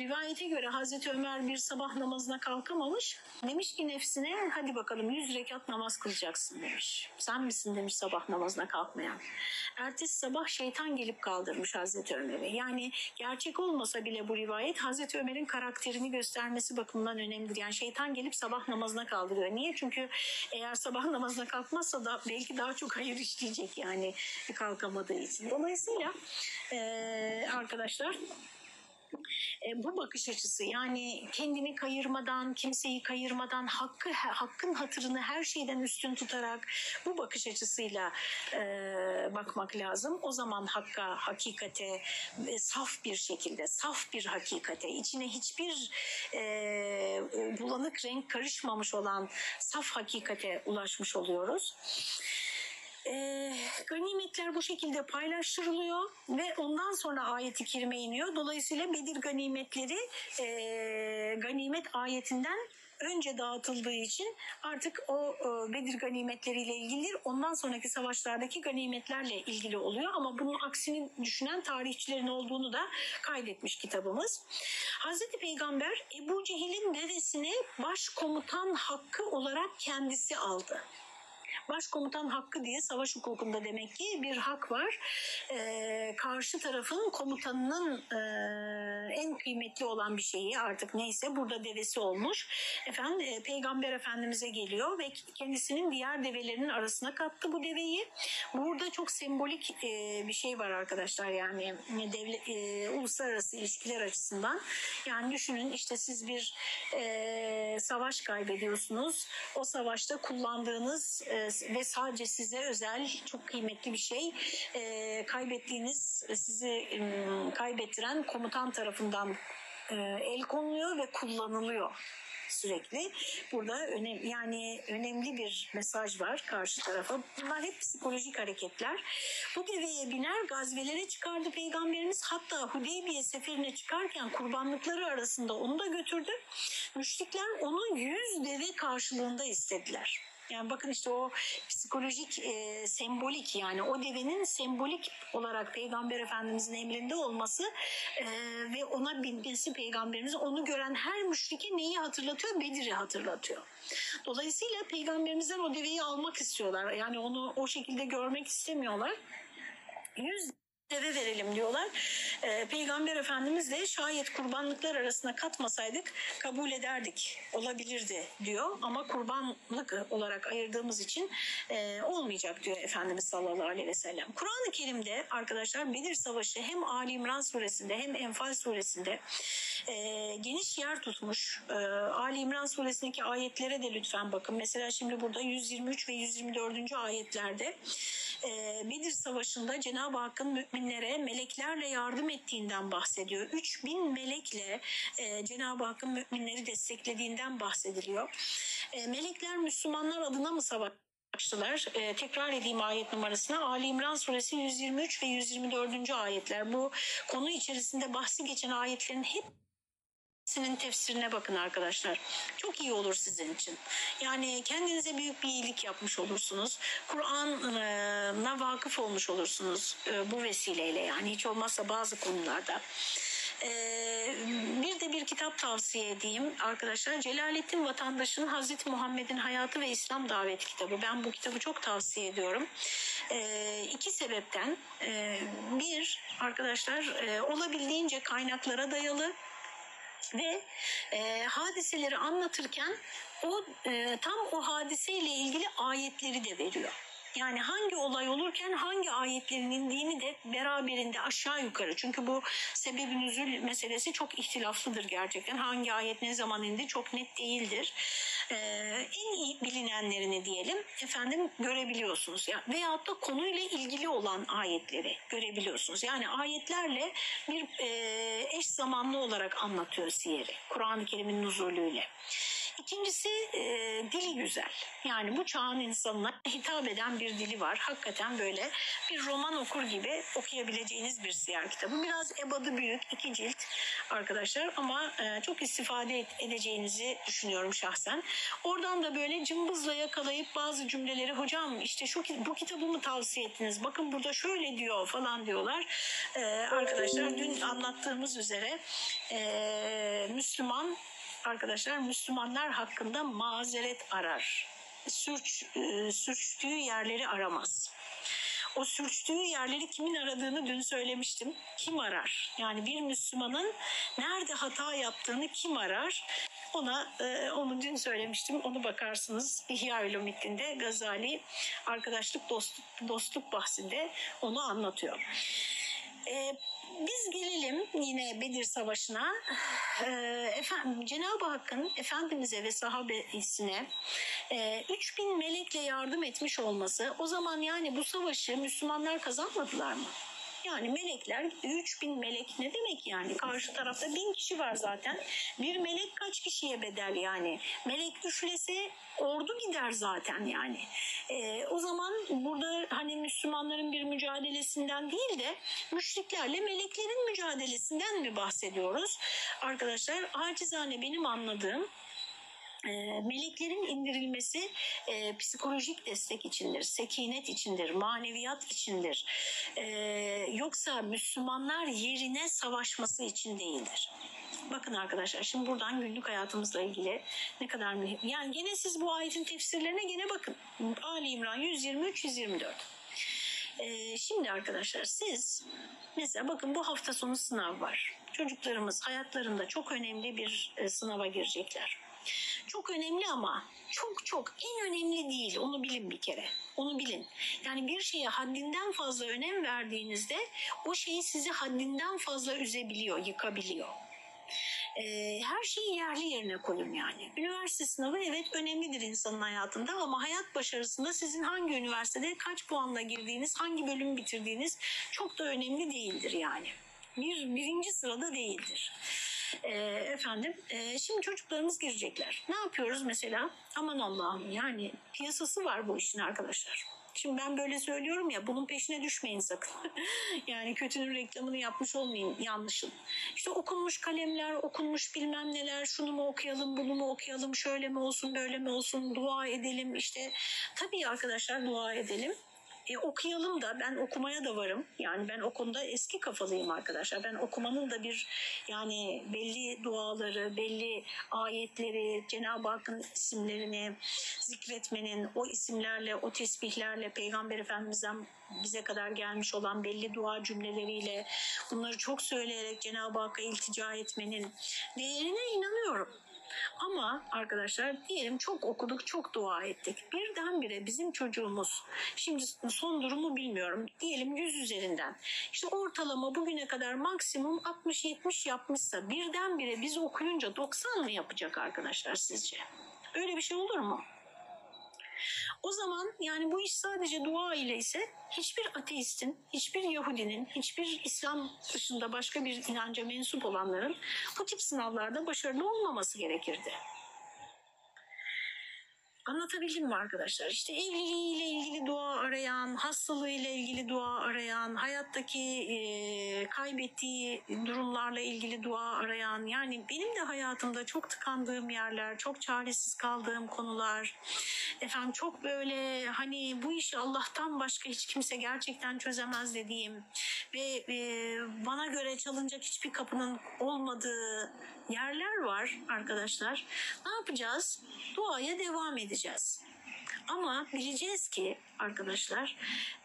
Rivayete göre Hazreti Ömer bir sabah namazına kalkamamış. Demiş ki nefsine hadi bakalım yüz rekat namaz kılacaksın demiş. Sen misin demiş sabah namazına kalkmayan. Ertesi sabah şeytan gelip kaldırmış Hazreti Ömer'i. Yani gerçek olmasa bile bu rivayet Hazreti Ömer'in karakterini göstermesi bakımından önemlidir. Yani şeytan gelip sabah namazına kaldırıyor. Niye? Çünkü eğer sabah namazına kalkmazsa da belki daha çok hayır işleyecek yani kalkamadığı için. Dolayısıyla e, arkadaşlar e, bu bakış açısı yani kendini kayırmadan, kimseyi kayırmadan, hakkı hakkın hatırını her şeyden üstün tutarak bu bakış açısıyla e, bakmak lazım. O zaman hakka, hakikate e, saf bir şekilde, saf bir hakikate, içine hiçbir e, bulanık renk karışmamış olan saf hakikate ulaşmış oluyoruz. E, ganimetler bu şekilde paylaştırılıyor ve ondan sonra ayeti kerime iniyor. Dolayısıyla Bedir ganimetleri e, ganimet ayetinden önce dağıtıldığı için artık o e, Bedir ganimetleriyle ilgili değil, ondan sonraki savaşlardaki ganimetlerle ilgili oluyor ama bunun aksini düşünen tarihçilerin olduğunu da kaydetmiş kitabımız. Hazreti Peygamber Ebu Cehil'in dedesini başkomutan hakkı olarak kendisi aldı. Başkomutan hakkı diye savaş hukukunda demek ki bir hak var. Ee, karşı tarafın komutanının e, en kıymetli olan bir şeyi artık neyse burada devesi olmuş. Efendim e, Peygamber Efendimiz'e geliyor ve kendisinin diğer develerinin arasına kattı bu deveyi. Burada çok sembolik e, bir şey var arkadaşlar yani devlet e, uluslararası ilişkiler açısından. Yani düşünün işte siz bir e, savaş kaybediyorsunuz. O savaşta kullandığınız e, ve sadece size özel çok kıymetli bir şey e, kaybettiğiniz sizi e, kaybettiren komutan tarafından e, el konuluyor ve kullanılıyor sürekli. Burada önem, yani önemli bir mesaj var karşı tarafa. Bunlar hep psikolojik hareketler. Bu deveye biner gazvelere çıkardı peygamberimiz. Hatta Hudeybiye seferine çıkarken kurbanlıkları arasında onu da götürdü. Müşrikler onu yüz deve karşılığında istediler. Yani bakın işte o psikolojik e, sembolik yani o devenin sembolik olarak Peygamber Efendimizin emrinde olması e, ve ona binmesi Peygamberimiz onu gören her müşrike neyi hatırlatıyor? Bedir'i hatırlatıyor. Dolayısıyla Peygamberimizden o deveyi almak istiyorlar. Yani onu o şekilde görmek istemiyorlar. Yüz deve verelim diyorlar. Ee, Peygamber Efendimiz de şayet kurbanlıklar arasına katmasaydık kabul ederdik. Olabilirdi diyor ama kurbanlık olarak ayırdığımız için e, olmayacak diyor Efendimiz sallallahu aleyhi ve sellem. Kur'an-ı Kerim'de arkadaşlar Bedir Savaşı hem Ali İmran suresinde hem Enfal suresinde e, geniş yer tutmuş. E, Ali İmran suresindeki ayetlere de lütfen bakın. Mesela şimdi burada 123 ve 124. ayetlerde e, Bedir Savaşı'nda Cenab-ı Hakk'ın müminlere meleklerle yardım ettiğinden bahsediyor. 3000 melekle e, Cenab-ı Hakk'ın müminleri desteklediğinden bahsediliyor. E, melekler Müslümanlar adına mı savaştılar? Ee, tekrar edeyim ayet numarasına. Ali İmran suresi 123 ve 124. ayetler. Bu konu içerisinde bahsi geçen ayetlerin hep Hepsinin tefsirine bakın arkadaşlar. Çok iyi olur sizin için. Yani kendinize büyük bir iyilik yapmış olursunuz. Kur'an'a vakıf olmuş olursunuz e, bu vesileyle. Yani hiç olmazsa bazı konularda. Ee, bir de bir kitap tavsiye edeyim arkadaşlar. Celalettin Vatandaş'ın Hazreti Muhammed'in Hayatı ve İslam Daveti kitabı. Ben bu kitabı çok tavsiye ediyorum. Ee, iki sebepten. Bir arkadaşlar e, olabildiğince kaynaklara dayalı ve e, hadiseleri anlatırken o e, tam o hadiseyle ilgili ayetleri de veriyor. Yani hangi olay olurken hangi ayetlerin indiğini de beraberinde aşağı yukarı. Çünkü bu sebebi nüzul meselesi çok ihtilaflıdır gerçekten. Hangi ayet ne zaman indi çok net değildir. Ee, en iyi bilinenlerini diyelim efendim görebiliyorsunuz. Yani, veyahut da konuyla ilgili olan ayetleri görebiliyorsunuz. Yani ayetlerle bir e, eş zamanlı olarak anlatıyor siyeri. Kur'an-ı Kerim'in nuzulüyle. İkincisi e, dili güzel. Yani bu çağın insanına hitap eden bir dili var. Hakikaten böyle bir roman okur gibi okuyabileceğiniz bir siyer kitabı. Biraz ebadı büyük, iki cilt arkadaşlar ama e, çok istifade edeceğinizi düşünüyorum şahsen. Oradan da böyle cımbızla yakalayıp bazı cümleleri hocam işte şu bu kitabımı tavsiye ettiniz. Bakın burada şöyle diyor falan diyorlar. E, arkadaşlar dün anlattığımız üzere e, Müslüman arkadaşlar Müslümanlar hakkında mazeret arar. Sürç, e, sürçtüğü yerleri aramaz. O sürçtüğü yerleri kimin aradığını dün söylemiştim. Kim arar? Yani bir Müslümanın nerede hata yaptığını kim arar? Ona e, onu dün söylemiştim. Onu bakarsınız İhya Ulumuddin'de Gazali arkadaşlık dostluk, dostluk bahsinde onu anlatıyor. E, biz gelelim yine Bedir Savaşı'na. Ee, efendim Cenab-ı Hakk'ın Efendimiz'e ve sahabesine e, 3000 melekle yardım etmiş olması o zaman yani bu savaşı Müslümanlar kazanmadılar mı? Yani melekler 3000 melek ne demek yani? Karşı tarafta bin kişi var zaten. Bir melek kaç kişiye bedel yani? Melek üflese ordu gider zaten yani. Ee, o zaman burada hani Müslümanların bir mücadelesinden değil de müşriklerle meleklerin mücadelesinden mi bahsediyoruz? Arkadaşlar acizane benim anladığım e, meleklerin indirilmesi e, psikolojik destek içindir, sekinet içindir, maneviyat içindir. E, yoksa Müslümanlar yerine savaşması için değildir. Bakın arkadaşlar şimdi buradan günlük hayatımızla ilgili ne kadar mühim. Yani gene siz bu ayetin tefsirlerine gene bakın. Ali İmran 123-124. Ee, şimdi arkadaşlar siz mesela bakın bu hafta sonu sınav var. Çocuklarımız hayatlarında çok önemli bir e, sınava girecekler. Çok önemli ama çok çok en önemli değil. Onu bilin bir kere. Onu bilin. Yani bir şeye haddinden fazla önem verdiğinizde o şeyi sizi haddinden fazla üzebiliyor, yıkabiliyor. Ee, her şeyi yerli yerine koyun yani. Üniversite sınavı evet önemlidir insanın hayatında ama hayat başarısında sizin hangi üniversitede kaç puanla girdiğiniz, hangi bölümü bitirdiğiniz çok da önemli değildir yani. Bir birinci sırada değildir. Ee, efendim e, şimdi çocuklarımız girecekler. Ne yapıyoruz mesela? Aman Allah'ım yani piyasası var bu işin arkadaşlar. Şimdi ben böyle söylüyorum ya bunun peşine düşmeyin sakın. yani kötünün reklamını yapmış olmayın yanlışın. İşte okunmuş kalemler, okunmuş bilmem neler, şunu mu okuyalım, bunu mu okuyalım, şöyle mi olsun, böyle mi olsun, dua edelim. İşte tabii arkadaşlar dua edelim. E, okuyalım da ben okumaya da varım. Yani ben o konuda eski kafalıyım arkadaşlar. Ben okumanın da bir yani belli duaları, belli ayetleri, Cenab-ı Hakk'ın isimlerini zikretmenin, o isimlerle, o tesbihlerle Peygamber Efendimiz'den bize kadar gelmiş olan belli dua cümleleriyle bunları çok söyleyerek Cenab-ı Hakk'a iltica etmenin değerine inanıyorum. Ama arkadaşlar diyelim çok okuduk, çok dua ettik. Birdenbire bizim çocuğumuz, şimdi son durumu bilmiyorum, diyelim 100 üzerinden. İşte ortalama bugüne kadar maksimum 60-70 yapmışsa birdenbire biz okuyunca 90 mı yapacak arkadaşlar sizce? Öyle bir şey olur mu? O zaman yani bu iş sadece dua ile ise hiçbir ateistin, hiçbir Yahudinin, hiçbir İslam dışında başka bir inanca mensup olanların bu tip sınavlarda başarılı olmaması gerekirdi. Anlatabildim mi arkadaşlar? İşte evliliğiyle ilgili dua arayan, hastalığıyla ilgili dua arayan, hayattaki e, kaybettiği durumlarla ilgili dua arayan. Yani benim de hayatımda çok tıkandığım yerler, çok çaresiz kaldığım konular. Efendim çok böyle hani bu işi Allah'tan başka hiç kimse gerçekten çözemez dediğim ve e, bana göre çalınacak hiçbir kapının olmadığı yerler var arkadaşlar. Ne yapacağız? Duaya devam edeceğiz. Ama bileceğiz ki arkadaşlar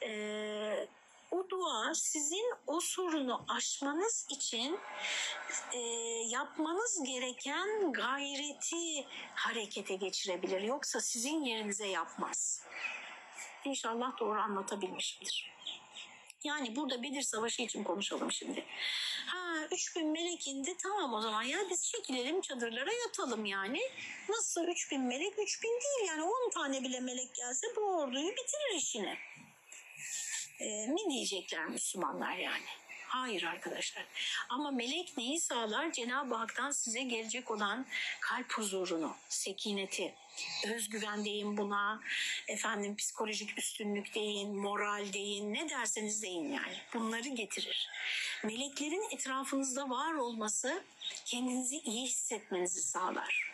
e, o dua sizin o sorunu aşmanız için e, yapmanız gereken gayreti harekete geçirebilir. Yoksa sizin yerinize yapmaz. İnşallah doğru anlatabilmişimdir. Yani burada Bedir Savaşı için konuşalım şimdi. Ha 3000 melek indi tamam o zaman ya biz çekilelim çadırlara yatalım yani. Nasıl 3000 melek 3000 değil yani 10 tane bile melek gelse bu orduyu bitirir işini. Ee, mi diyecekler Müslümanlar yani? Hayır arkadaşlar. Ama melek neyi sağlar? Cenab-ı Hak'tan size gelecek olan kalp huzurunu, sekineti, özgüven deyin buna, efendim psikolojik üstünlük deyin, moral deyin, ne derseniz deyin yani. Bunları getirir. Meleklerin etrafınızda var olması kendinizi iyi hissetmenizi sağlar.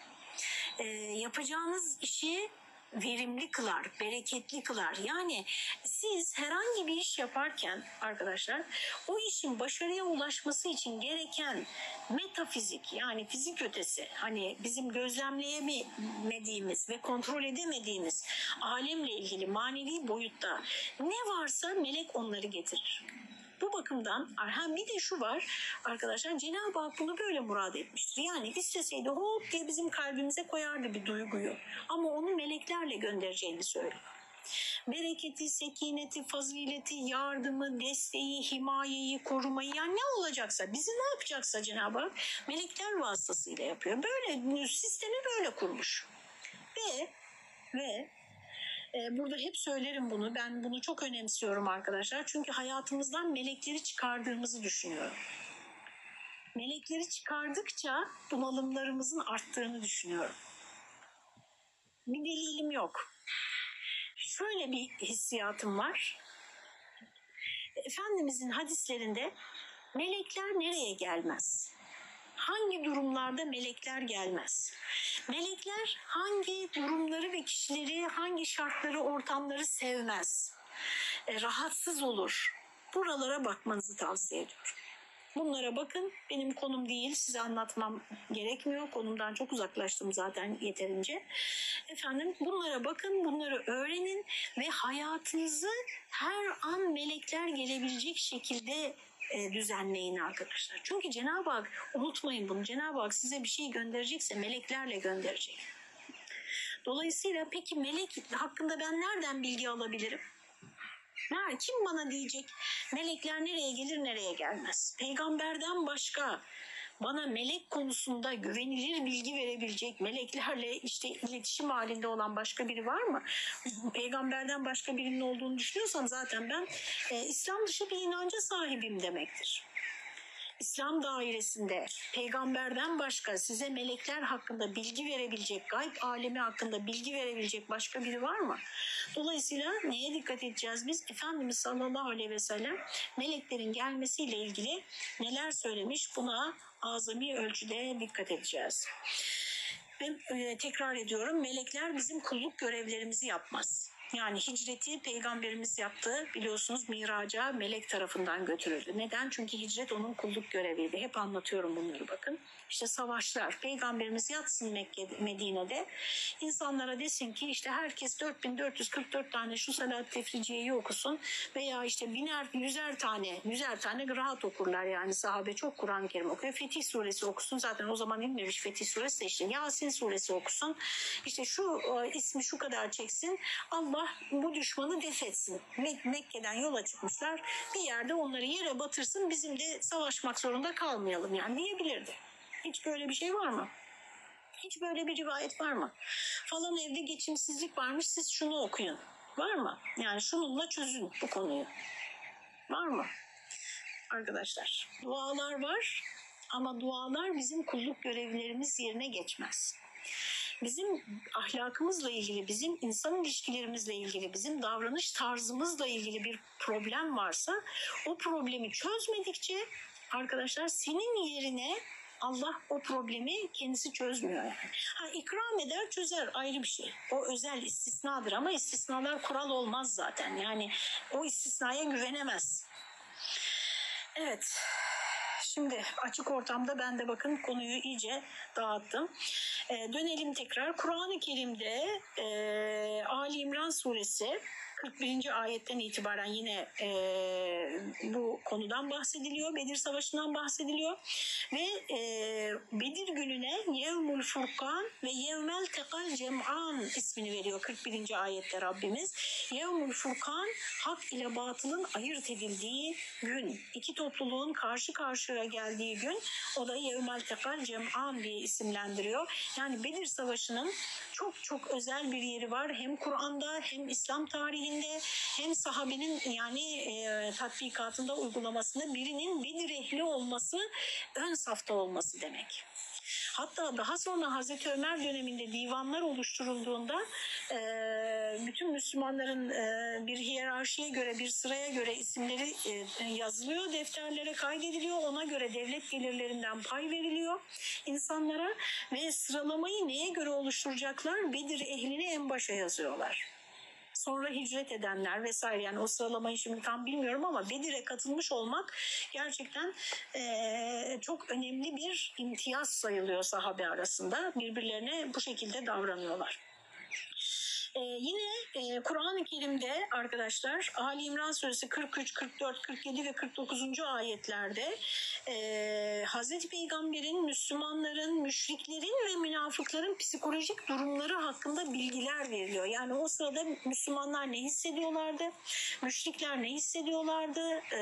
Ee, yapacağınız işi verimli kılar, bereketli kılar. Yani siz herhangi bir iş yaparken arkadaşlar o işin başarıya ulaşması için gereken metafizik yani fizik ötesi hani bizim gözlemleyemediğimiz ve kontrol edemediğimiz alemle ilgili manevi boyutta ne varsa melek onları getirir. Bu bakımdan ha bir de şu var arkadaşlar Cenab-ı Hak bunu böyle murad etmiştir. Yani isteseydi hop diye bizim kalbimize koyardı bir duyguyu. Ama onu meleklerle göndereceğini söylüyor. Bereketi, sekineti, fazileti, yardımı, desteği, himayeyi, korumayı yani ne olacaksa bizi ne yapacaksa Cenab-ı Hak melekler vasıtasıyla yapıyor. Böyle sistemi böyle kurmuş. Ve ve burada hep söylerim bunu. Ben bunu çok önemsiyorum arkadaşlar. Çünkü hayatımızdan melekleri çıkardığımızı düşünüyorum. Melekleri çıkardıkça bunalımlarımızın arttığını düşünüyorum. Bir delilim yok. Şöyle bir hissiyatım var. Efendimizin hadislerinde melekler nereye gelmez? Hangi durumlarda melekler gelmez? Melekler hangi durumları ve kişileri, hangi şartları, ortamları sevmez? E, rahatsız olur. Buralara bakmanızı tavsiye ediyorum. Bunlara bakın. Benim konum değil. Size anlatmam gerekmiyor. Konumdan çok uzaklaştım zaten yeterince. Efendim bunlara bakın, bunları öğrenin ve hayatınızı her an melekler gelebilecek şekilde e, düzenleyin arkadaşlar. Çünkü Cenab-ı Hak unutmayın bunu. Cenab-ı Hak size bir şey gönderecekse meleklerle gönderecek. Dolayısıyla peki melek hakkında ben nereden bilgi alabilirim? Ha, kim bana diyecek melekler nereye gelir nereye gelmez? Peygamberden başka bana melek konusunda güvenilir bilgi verebilecek meleklerle işte iletişim halinde olan başka biri var mı? Peygamberden başka birinin olduğunu düşünüyorsam zaten ben e, İslam dışı bir inanca sahibim demektir. İslam dairesinde peygamberden başka size melekler hakkında bilgi verebilecek, gayb alemi hakkında bilgi verebilecek başka biri var mı? Dolayısıyla neye dikkat edeceğiz biz? Efendimiz sallallahu aleyhi ve sellem meleklerin gelmesiyle ilgili neler söylemiş buna azami ölçüde dikkat edeceğiz. Ve e, tekrar ediyorum melekler bizim kulluk görevlerimizi yapmaz. Yani hicreti peygamberimiz yaptı biliyorsunuz miraca melek tarafından götürüldü. Neden? Çünkü hicret onun kulluk göreviydi. Hep anlatıyorum bunları bakın. İşte savaşlar. Peygamberimiz yatsın Mekke, Medine'de. insanlara desin ki işte herkes 4444 tane şu salat tefriciyeyi okusun veya işte biner yüzer tane yüzer tane rahat okurlar yani sahabe çok Kur'an-ı Kerim okuyor. Fetih suresi okusun zaten o zaman inmemiş Fetih suresi de işte Yasin suresi okusun. İşte şu e, ismi şu kadar çeksin. Allah bu düşmanı def etsin. Mek- Mekke'den yola çıkmışlar. Bir yerde onları yere batırsın. Bizim de savaşmak zorunda kalmayalım yani diyebilirdi. Hiç böyle bir şey var mı? Hiç böyle bir rivayet var mı? Falan evde geçimsizlik varmış siz şunu okuyun. Var mı? Yani şununla çözün bu konuyu. Var mı? Arkadaşlar dualar var ama dualar bizim kulluk görevlerimiz yerine geçmez bizim ahlakımızla ilgili, bizim insan ilişkilerimizle ilgili, bizim davranış tarzımızla ilgili bir problem varsa o problemi çözmedikçe arkadaşlar senin yerine Allah o problemi kendisi çözmüyor yani. Ha, ikram eder çözer ayrı bir şey. O özel istisnadır ama istisnalar kural olmaz zaten. Yani o istisnaya güvenemez. Evet. Şimdi açık ortamda ben de bakın konuyu iyice dağıttım. Ee, dönelim tekrar. Kur'an-ı Kerim'de e, Ali İmran suresi 41. ayetten itibaren yine e, bu konudan bahsediliyor. Bedir Savaşı'ndan bahsediliyor. Ve e, Bedir gününe Yevmul Furkan ve Yevmel Tekal Cem'an ismini veriyor 41. ayette Rabbimiz. Yevmul Furkan hak ile batılın ayırt edildiği gün. iki topluluğun karşı karşıya geldiği gün o da Yevmel Tekal Cem'an diye isimlendiriyor. Yani Bedir Savaşı'nın çok çok özel bir yeri var. Hem Kur'an'da hem İslam tarihinde hem sahabenin yani e, tatbikatında uygulamasında birinin Bedir ehli olması ön safta olması demek. Hatta daha sonra Hazreti Ömer döneminde divanlar oluşturulduğunda e, bütün Müslümanların e, bir hiyerarşiye göre bir sıraya göre isimleri e, yazılıyor defterlere kaydediliyor. Ona göre devlet gelirlerinden pay veriliyor insanlara ve sıralamayı neye göre oluşturacaklar? Bedir ehlini en başa yazıyorlar sonra hicret edenler vesaire yani o sıralamayı şimdi tam bilmiyorum ama Bedir'e katılmış olmak gerçekten eee, çok önemli bir imtiyaz sayılıyor sahabe arasında. Birbirlerine bu şekilde davranıyorlar. Ee, yine e, Kur'an-ı Kerim'de arkadaşlar Ali İmran suresi 43, 44, 47 ve 49. ayetlerde e, Hazreti Peygamber'in, Müslümanların, müşriklerin ve münafıkların psikolojik durumları hakkında bilgiler veriliyor. Yani o sırada Müslümanlar ne hissediyorlardı, müşrikler ne hissediyorlardı, e,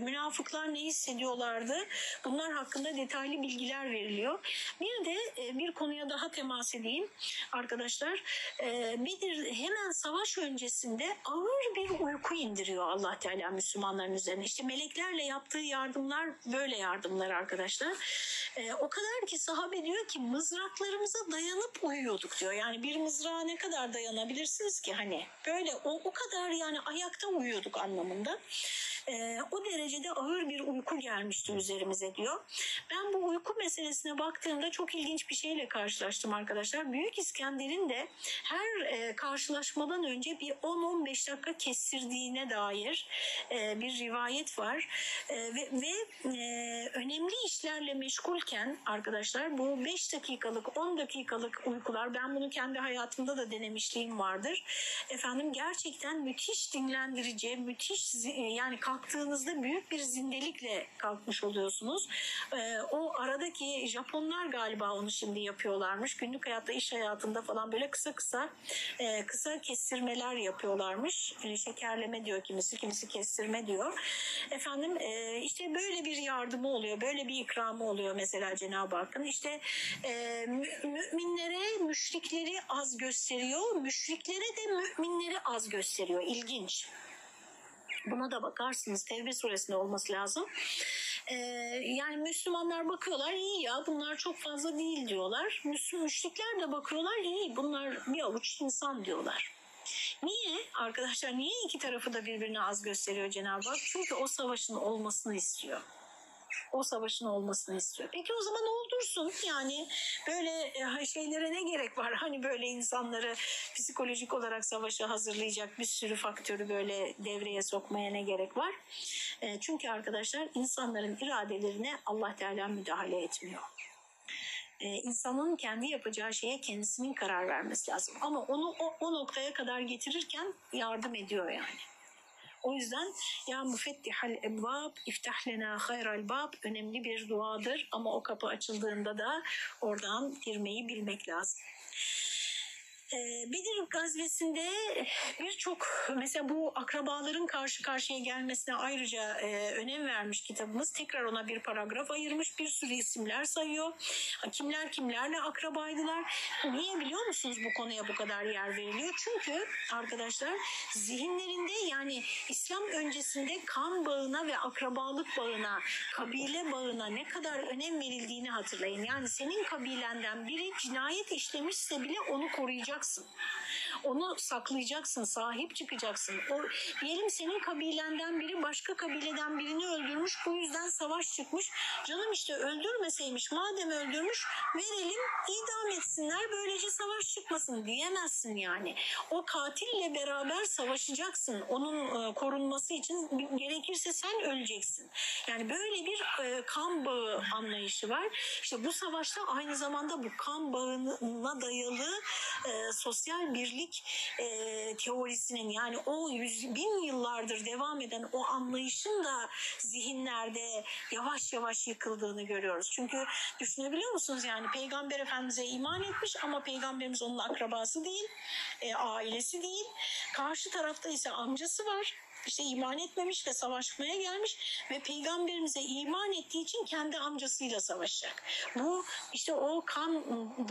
münafıklar ne hissediyorlardı bunlar hakkında detaylı bilgiler veriliyor. Bir de e, bir konuya daha temas edeyim arkadaşlar. E, Bedir hemen savaş öncesinde ağır bir uyku indiriyor Allah Teala Müslümanların üzerine. İşte meleklerle yaptığı yardımlar böyle yardımlar arkadaşlar. E, o kadar ki sahabe diyor ki mızraklarımıza dayanıp uyuyorduk diyor. Yani bir mızrağa ne kadar dayanabilirsiniz ki hani böyle o, o kadar yani ayakta uyuyorduk anlamında. E, o derecede ağır bir uyku gelmişti üzerimize diyor. Ben bu uyku meselesine baktığımda çok ilginç bir şeyle karşılaştım arkadaşlar. Büyük İskender'in de her e, karşılaşmadan önce bir 10-15 dakika kestirdiğine dair e, bir rivayet var. E, ve ve e, önemli işlerle meşgulken arkadaşlar bu 5 dakikalık 10 dakikalık uykular ben bunu kendi hayatımda da denemişliğim vardır. Efendim gerçekten müthiş dinlendirici, müthiş yani kalktığınızda büyük bir zindelikle kalkmış oluyorsunuz. E, o aradaki Japonlar galiba onu şimdi yapıyorlarmış. Günlük hayatta, iş hayatında falan böyle kısa kısa e, kısa kestirmeler yapıyorlarmış. E, şekerleme diyor kimisi, kimisi kestirme diyor. Efendim e, işte böyle bir yardımı oluyor, böyle bir ikramı oluyor mesela Cenab-ı Hakk'ın. İşte e, mü- müminlere müşrikleri az gösteriyor, müşriklere de müminleri az gösteriyor. İlginç. Buna da bakarsınız Tevbe suresinde olması lazım. Ee, yani Müslümanlar bakıyorlar iyi ya bunlar çok fazla değil diyorlar. Müslüm müşrikler de bakıyorlar iyi bunlar bir avuç insan diyorlar. Niye arkadaşlar niye iki tarafı da birbirine az gösteriyor Cenab-ı Hak? Çünkü o savaşın olmasını istiyor. O savaşın olmasını istiyor. Peki o zaman oldursun. Yani böyle e, şeylere ne gerek var? Hani böyle insanları psikolojik olarak savaşa hazırlayacak bir sürü faktörü böyle devreye sokmaya ne gerek var? E, Çünkü arkadaşlar insanların iradelerine Allah Teala müdahale etmiyor. Ee, insanın kendi yapacağı şeye kendisinin karar vermesi lazım. Ama onu o, o noktaya kadar getirirken yardım ediyor yani. O yüzden ya müfettihal ebvab iftah lena hayral bab önemli bir duadır ama o kapı açıldığında da oradan girmeyi bilmek lazım. Ee, Bedir gazvesinde birçok mesela bu akrabaların karşı karşıya gelmesine ayrıca e, önem vermiş kitabımız. Tekrar ona bir paragraf ayırmış. Bir sürü isimler sayıyor. Kimler kimlerle akrabaydılar. Niye biliyor musunuz bu konuya bu kadar yer veriliyor? Çünkü arkadaşlar zihinlerinde yani İslam öncesinde kan bağına ve akrabalık bağına, kabile bağına ne kadar önem verildiğini hatırlayın. Yani senin kabilenden biri cinayet işlemişse bile onu koruyacaksın. Onu saklayacaksın, sahip çıkacaksın. O, diyelim senin kabilenden biri başka kabileden birini öldürmüş, savaş çıkmış. Canım işte öldürmeseymiş, madem öldürmüş verelim, idam etsinler, böylece savaş çıkmasın diyemezsin yani. O katille beraber savaşacaksın. Onun e, korunması için gerekirse sen öleceksin. Yani böyle bir e, kan bağı anlayışı var. İşte bu savaşta aynı zamanda bu kan bağına dayalı e, sosyal birlik teorisinin yani o yüz bin yıllardır devam eden o anlayışın da zihinlerde yavaş yavaş yıkıldığını görüyoruz. Çünkü düşünebiliyor musunuz yani Peygamber Efendimiz'e iman etmiş ama Peygamberimiz onun akrabası değil, e, ailesi değil. Karşı tarafta ise amcası var işte iman etmemiş ve savaşmaya gelmiş ve peygamberimize iman ettiği için kendi amcasıyla savaşacak. Bu işte o kan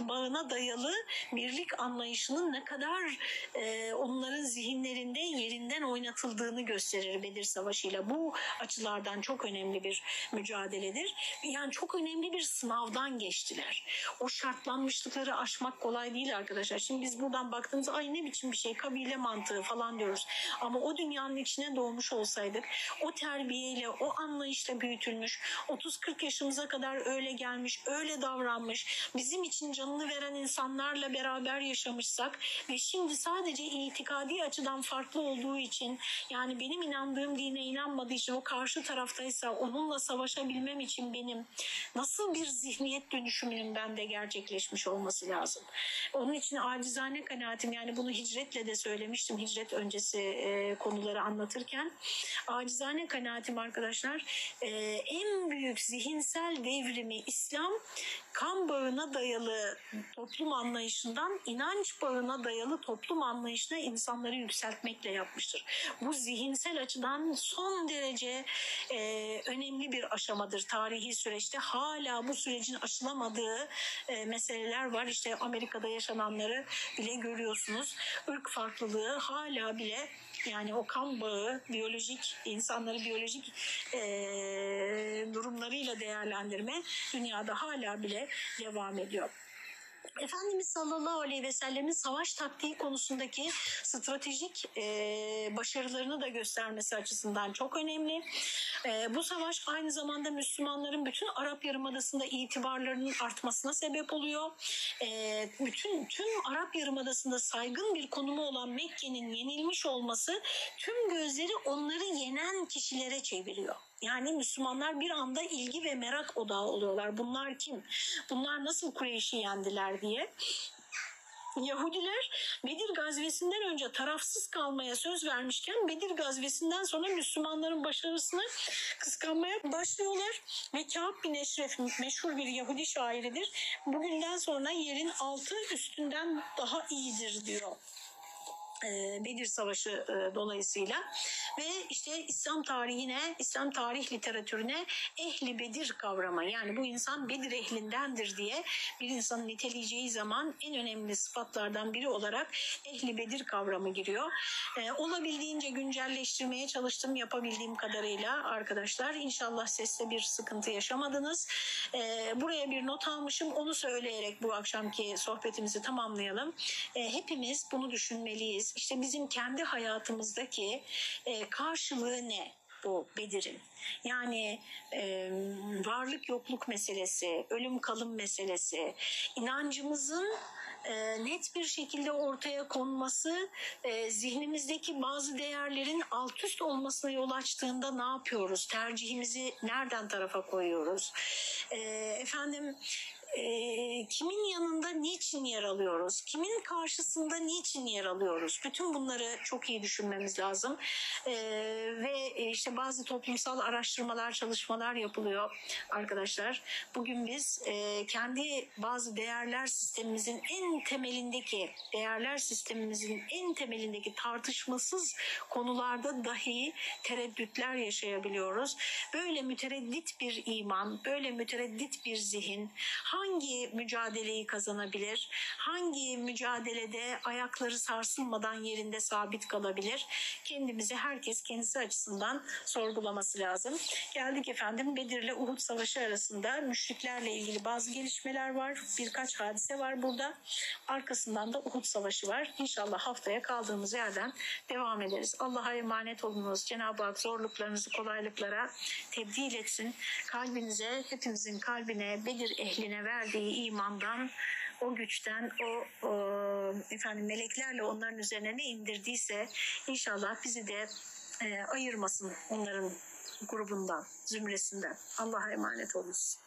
bağına dayalı birlik anlayışının ne kadar e, onların zihinlerinde yerinden oynatıldığını gösterir Bedir Savaşı'yla. Bu açılardan çok önemli bir mücadeledir. Yani çok önemli bir sınavdan geçtiler. O şartlanmışlıkları aşmak kolay değil arkadaşlar. Şimdi biz buradan baktığımızda ay ne biçim bir şey kabile mantığı falan diyoruz. Ama o dünyanın içine doğmuş olsaydık o terbiyeyle o anlayışla büyütülmüş 30-40 yaşımıza kadar öyle gelmiş öyle davranmış bizim için canını veren insanlarla beraber yaşamışsak ve şimdi sadece itikadi açıdan farklı olduğu için yani benim inandığım dine inanmadığı için o karşı taraftaysa onunla savaşabilmem için benim nasıl bir zihniyet dönüşümünün bende gerçekleşmiş olması lazım. Onun için acizane kanaatim yani bunu hicretle de söylemiştim hicret öncesi e, konuları anlatırken acizane kanaatim arkadaşlar e, en büyük zihinsel devrimi İslam kan bağına dayalı toplum anlayışından inanç bağına dayalı toplum anlayışına insanları yükseltmekle yapmıştır. Bu zihinsel açıdan son derece e, önemli bir aşamadır tarihi süreçte. Hala bu sürecin aşılamadığı e, meseleler var. İşte Amerika'da yaşananları bile görüyorsunuz. Irk farklılığı hala bile yani o kan bağı biyolojik insanları biyolojik e, durumlarıyla değerlendirme dünyada hala bile devam ediyor. Efendimiz sallallahu aleyhi ve sellemin savaş taktiği konusundaki stratejik e, başarılarını da göstermesi açısından çok önemli. E, bu savaş aynı zamanda Müslümanların bütün Arap Yarımadası'nda itibarlarının artmasına sebep oluyor. E, bütün tüm Arap Yarımadası'nda saygın bir konumu olan Mekke'nin yenilmiş olması tüm gözleri onları yenen kişilere çeviriyor. Yani Müslümanlar bir anda ilgi ve merak odağı oluyorlar. Bunlar kim? Bunlar nasıl Kureyş'i yendiler diye. Yahudiler Bedir gazvesinden önce tarafsız kalmaya söz vermişken Bedir gazvesinden sonra Müslümanların başarısını kıskanmaya başlıyorlar. Ve Kâb bin Eşref meşhur bir Yahudi şairidir. Bugünden sonra yerin altı üstünden daha iyidir diyor. E, Bedir Savaşı e, dolayısıyla ve işte İslam tarihine, İslam tarih literatürüne ehli Bedir kavramı yani bu insan Bedir ehlindendir diye bir insanın niteleyeceği zaman en önemli sıfatlardan biri olarak ehli Bedir kavramı giriyor. E, olabildiğince güncelleştirmeye çalıştım yapabildiğim kadarıyla arkadaşlar. İnşallah seste bir sıkıntı yaşamadınız. Buraya bir not almışım onu söyleyerek bu akşamki sohbetimizi tamamlayalım. Hepimiz bunu düşünmeliyiz. İşte bizim kendi hayatımızdaki e, karşılığı ne? bu Bedir'in. Yani e, varlık yokluk meselesi, ölüm kalım meselesi, inancımızın e, net bir şekilde ortaya konması e, zihnimizdeki bazı değerlerin alt üst olmasına yol açtığında ne yapıyoruz? Tercihimizi nereden tarafa koyuyoruz? E, efendim kimin yanında niçin yer alıyoruz? Kimin karşısında niçin yer alıyoruz? Bütün bunları çok iyi düşünmemiz lazım. E, ve işte bazı toplumsal araştırmalar, çalışmalar yapılıyor arkadaşlar. Bugün biz e, kendi bazı değerler sistemimizin en temelindeki, değerler sistemimizin en temelindeki tartışmasız konularda dahi tereddütler yaşayabiliyoruz. Böyle mütereddit bir iman, böyle mütereddit bir zihin hangi mücadeleyi kazanabilir? Hangi mücadelede ayakları sarsılmadan yerinde sabit kalabilir? Kendimizi herkes kendisi açısından sorgulaması lazım. Geldik efendim Bedir'le Uhud Savaşı arasında müşriklerle ilgili bazı gelişmeler var. Birkaç hadise var burada. Arkasından da Uhud Savaşı var. İnşallah haftaya kaldığımız yerden devam ederiz. Allah'a emanet olunuz. Cenab-ı Hak zorluklarınızı kolaylıklara tebdil etsin. Kalbinize, hepimizin kalbine, Bedir ehline verdiği imandan o güçten, o, o efendim meleklerle onların üzerine ne indirdiyse inşallah bizi de e, ayırmasın onların grubundan, zümresinden. Allah'a emanet olunuz.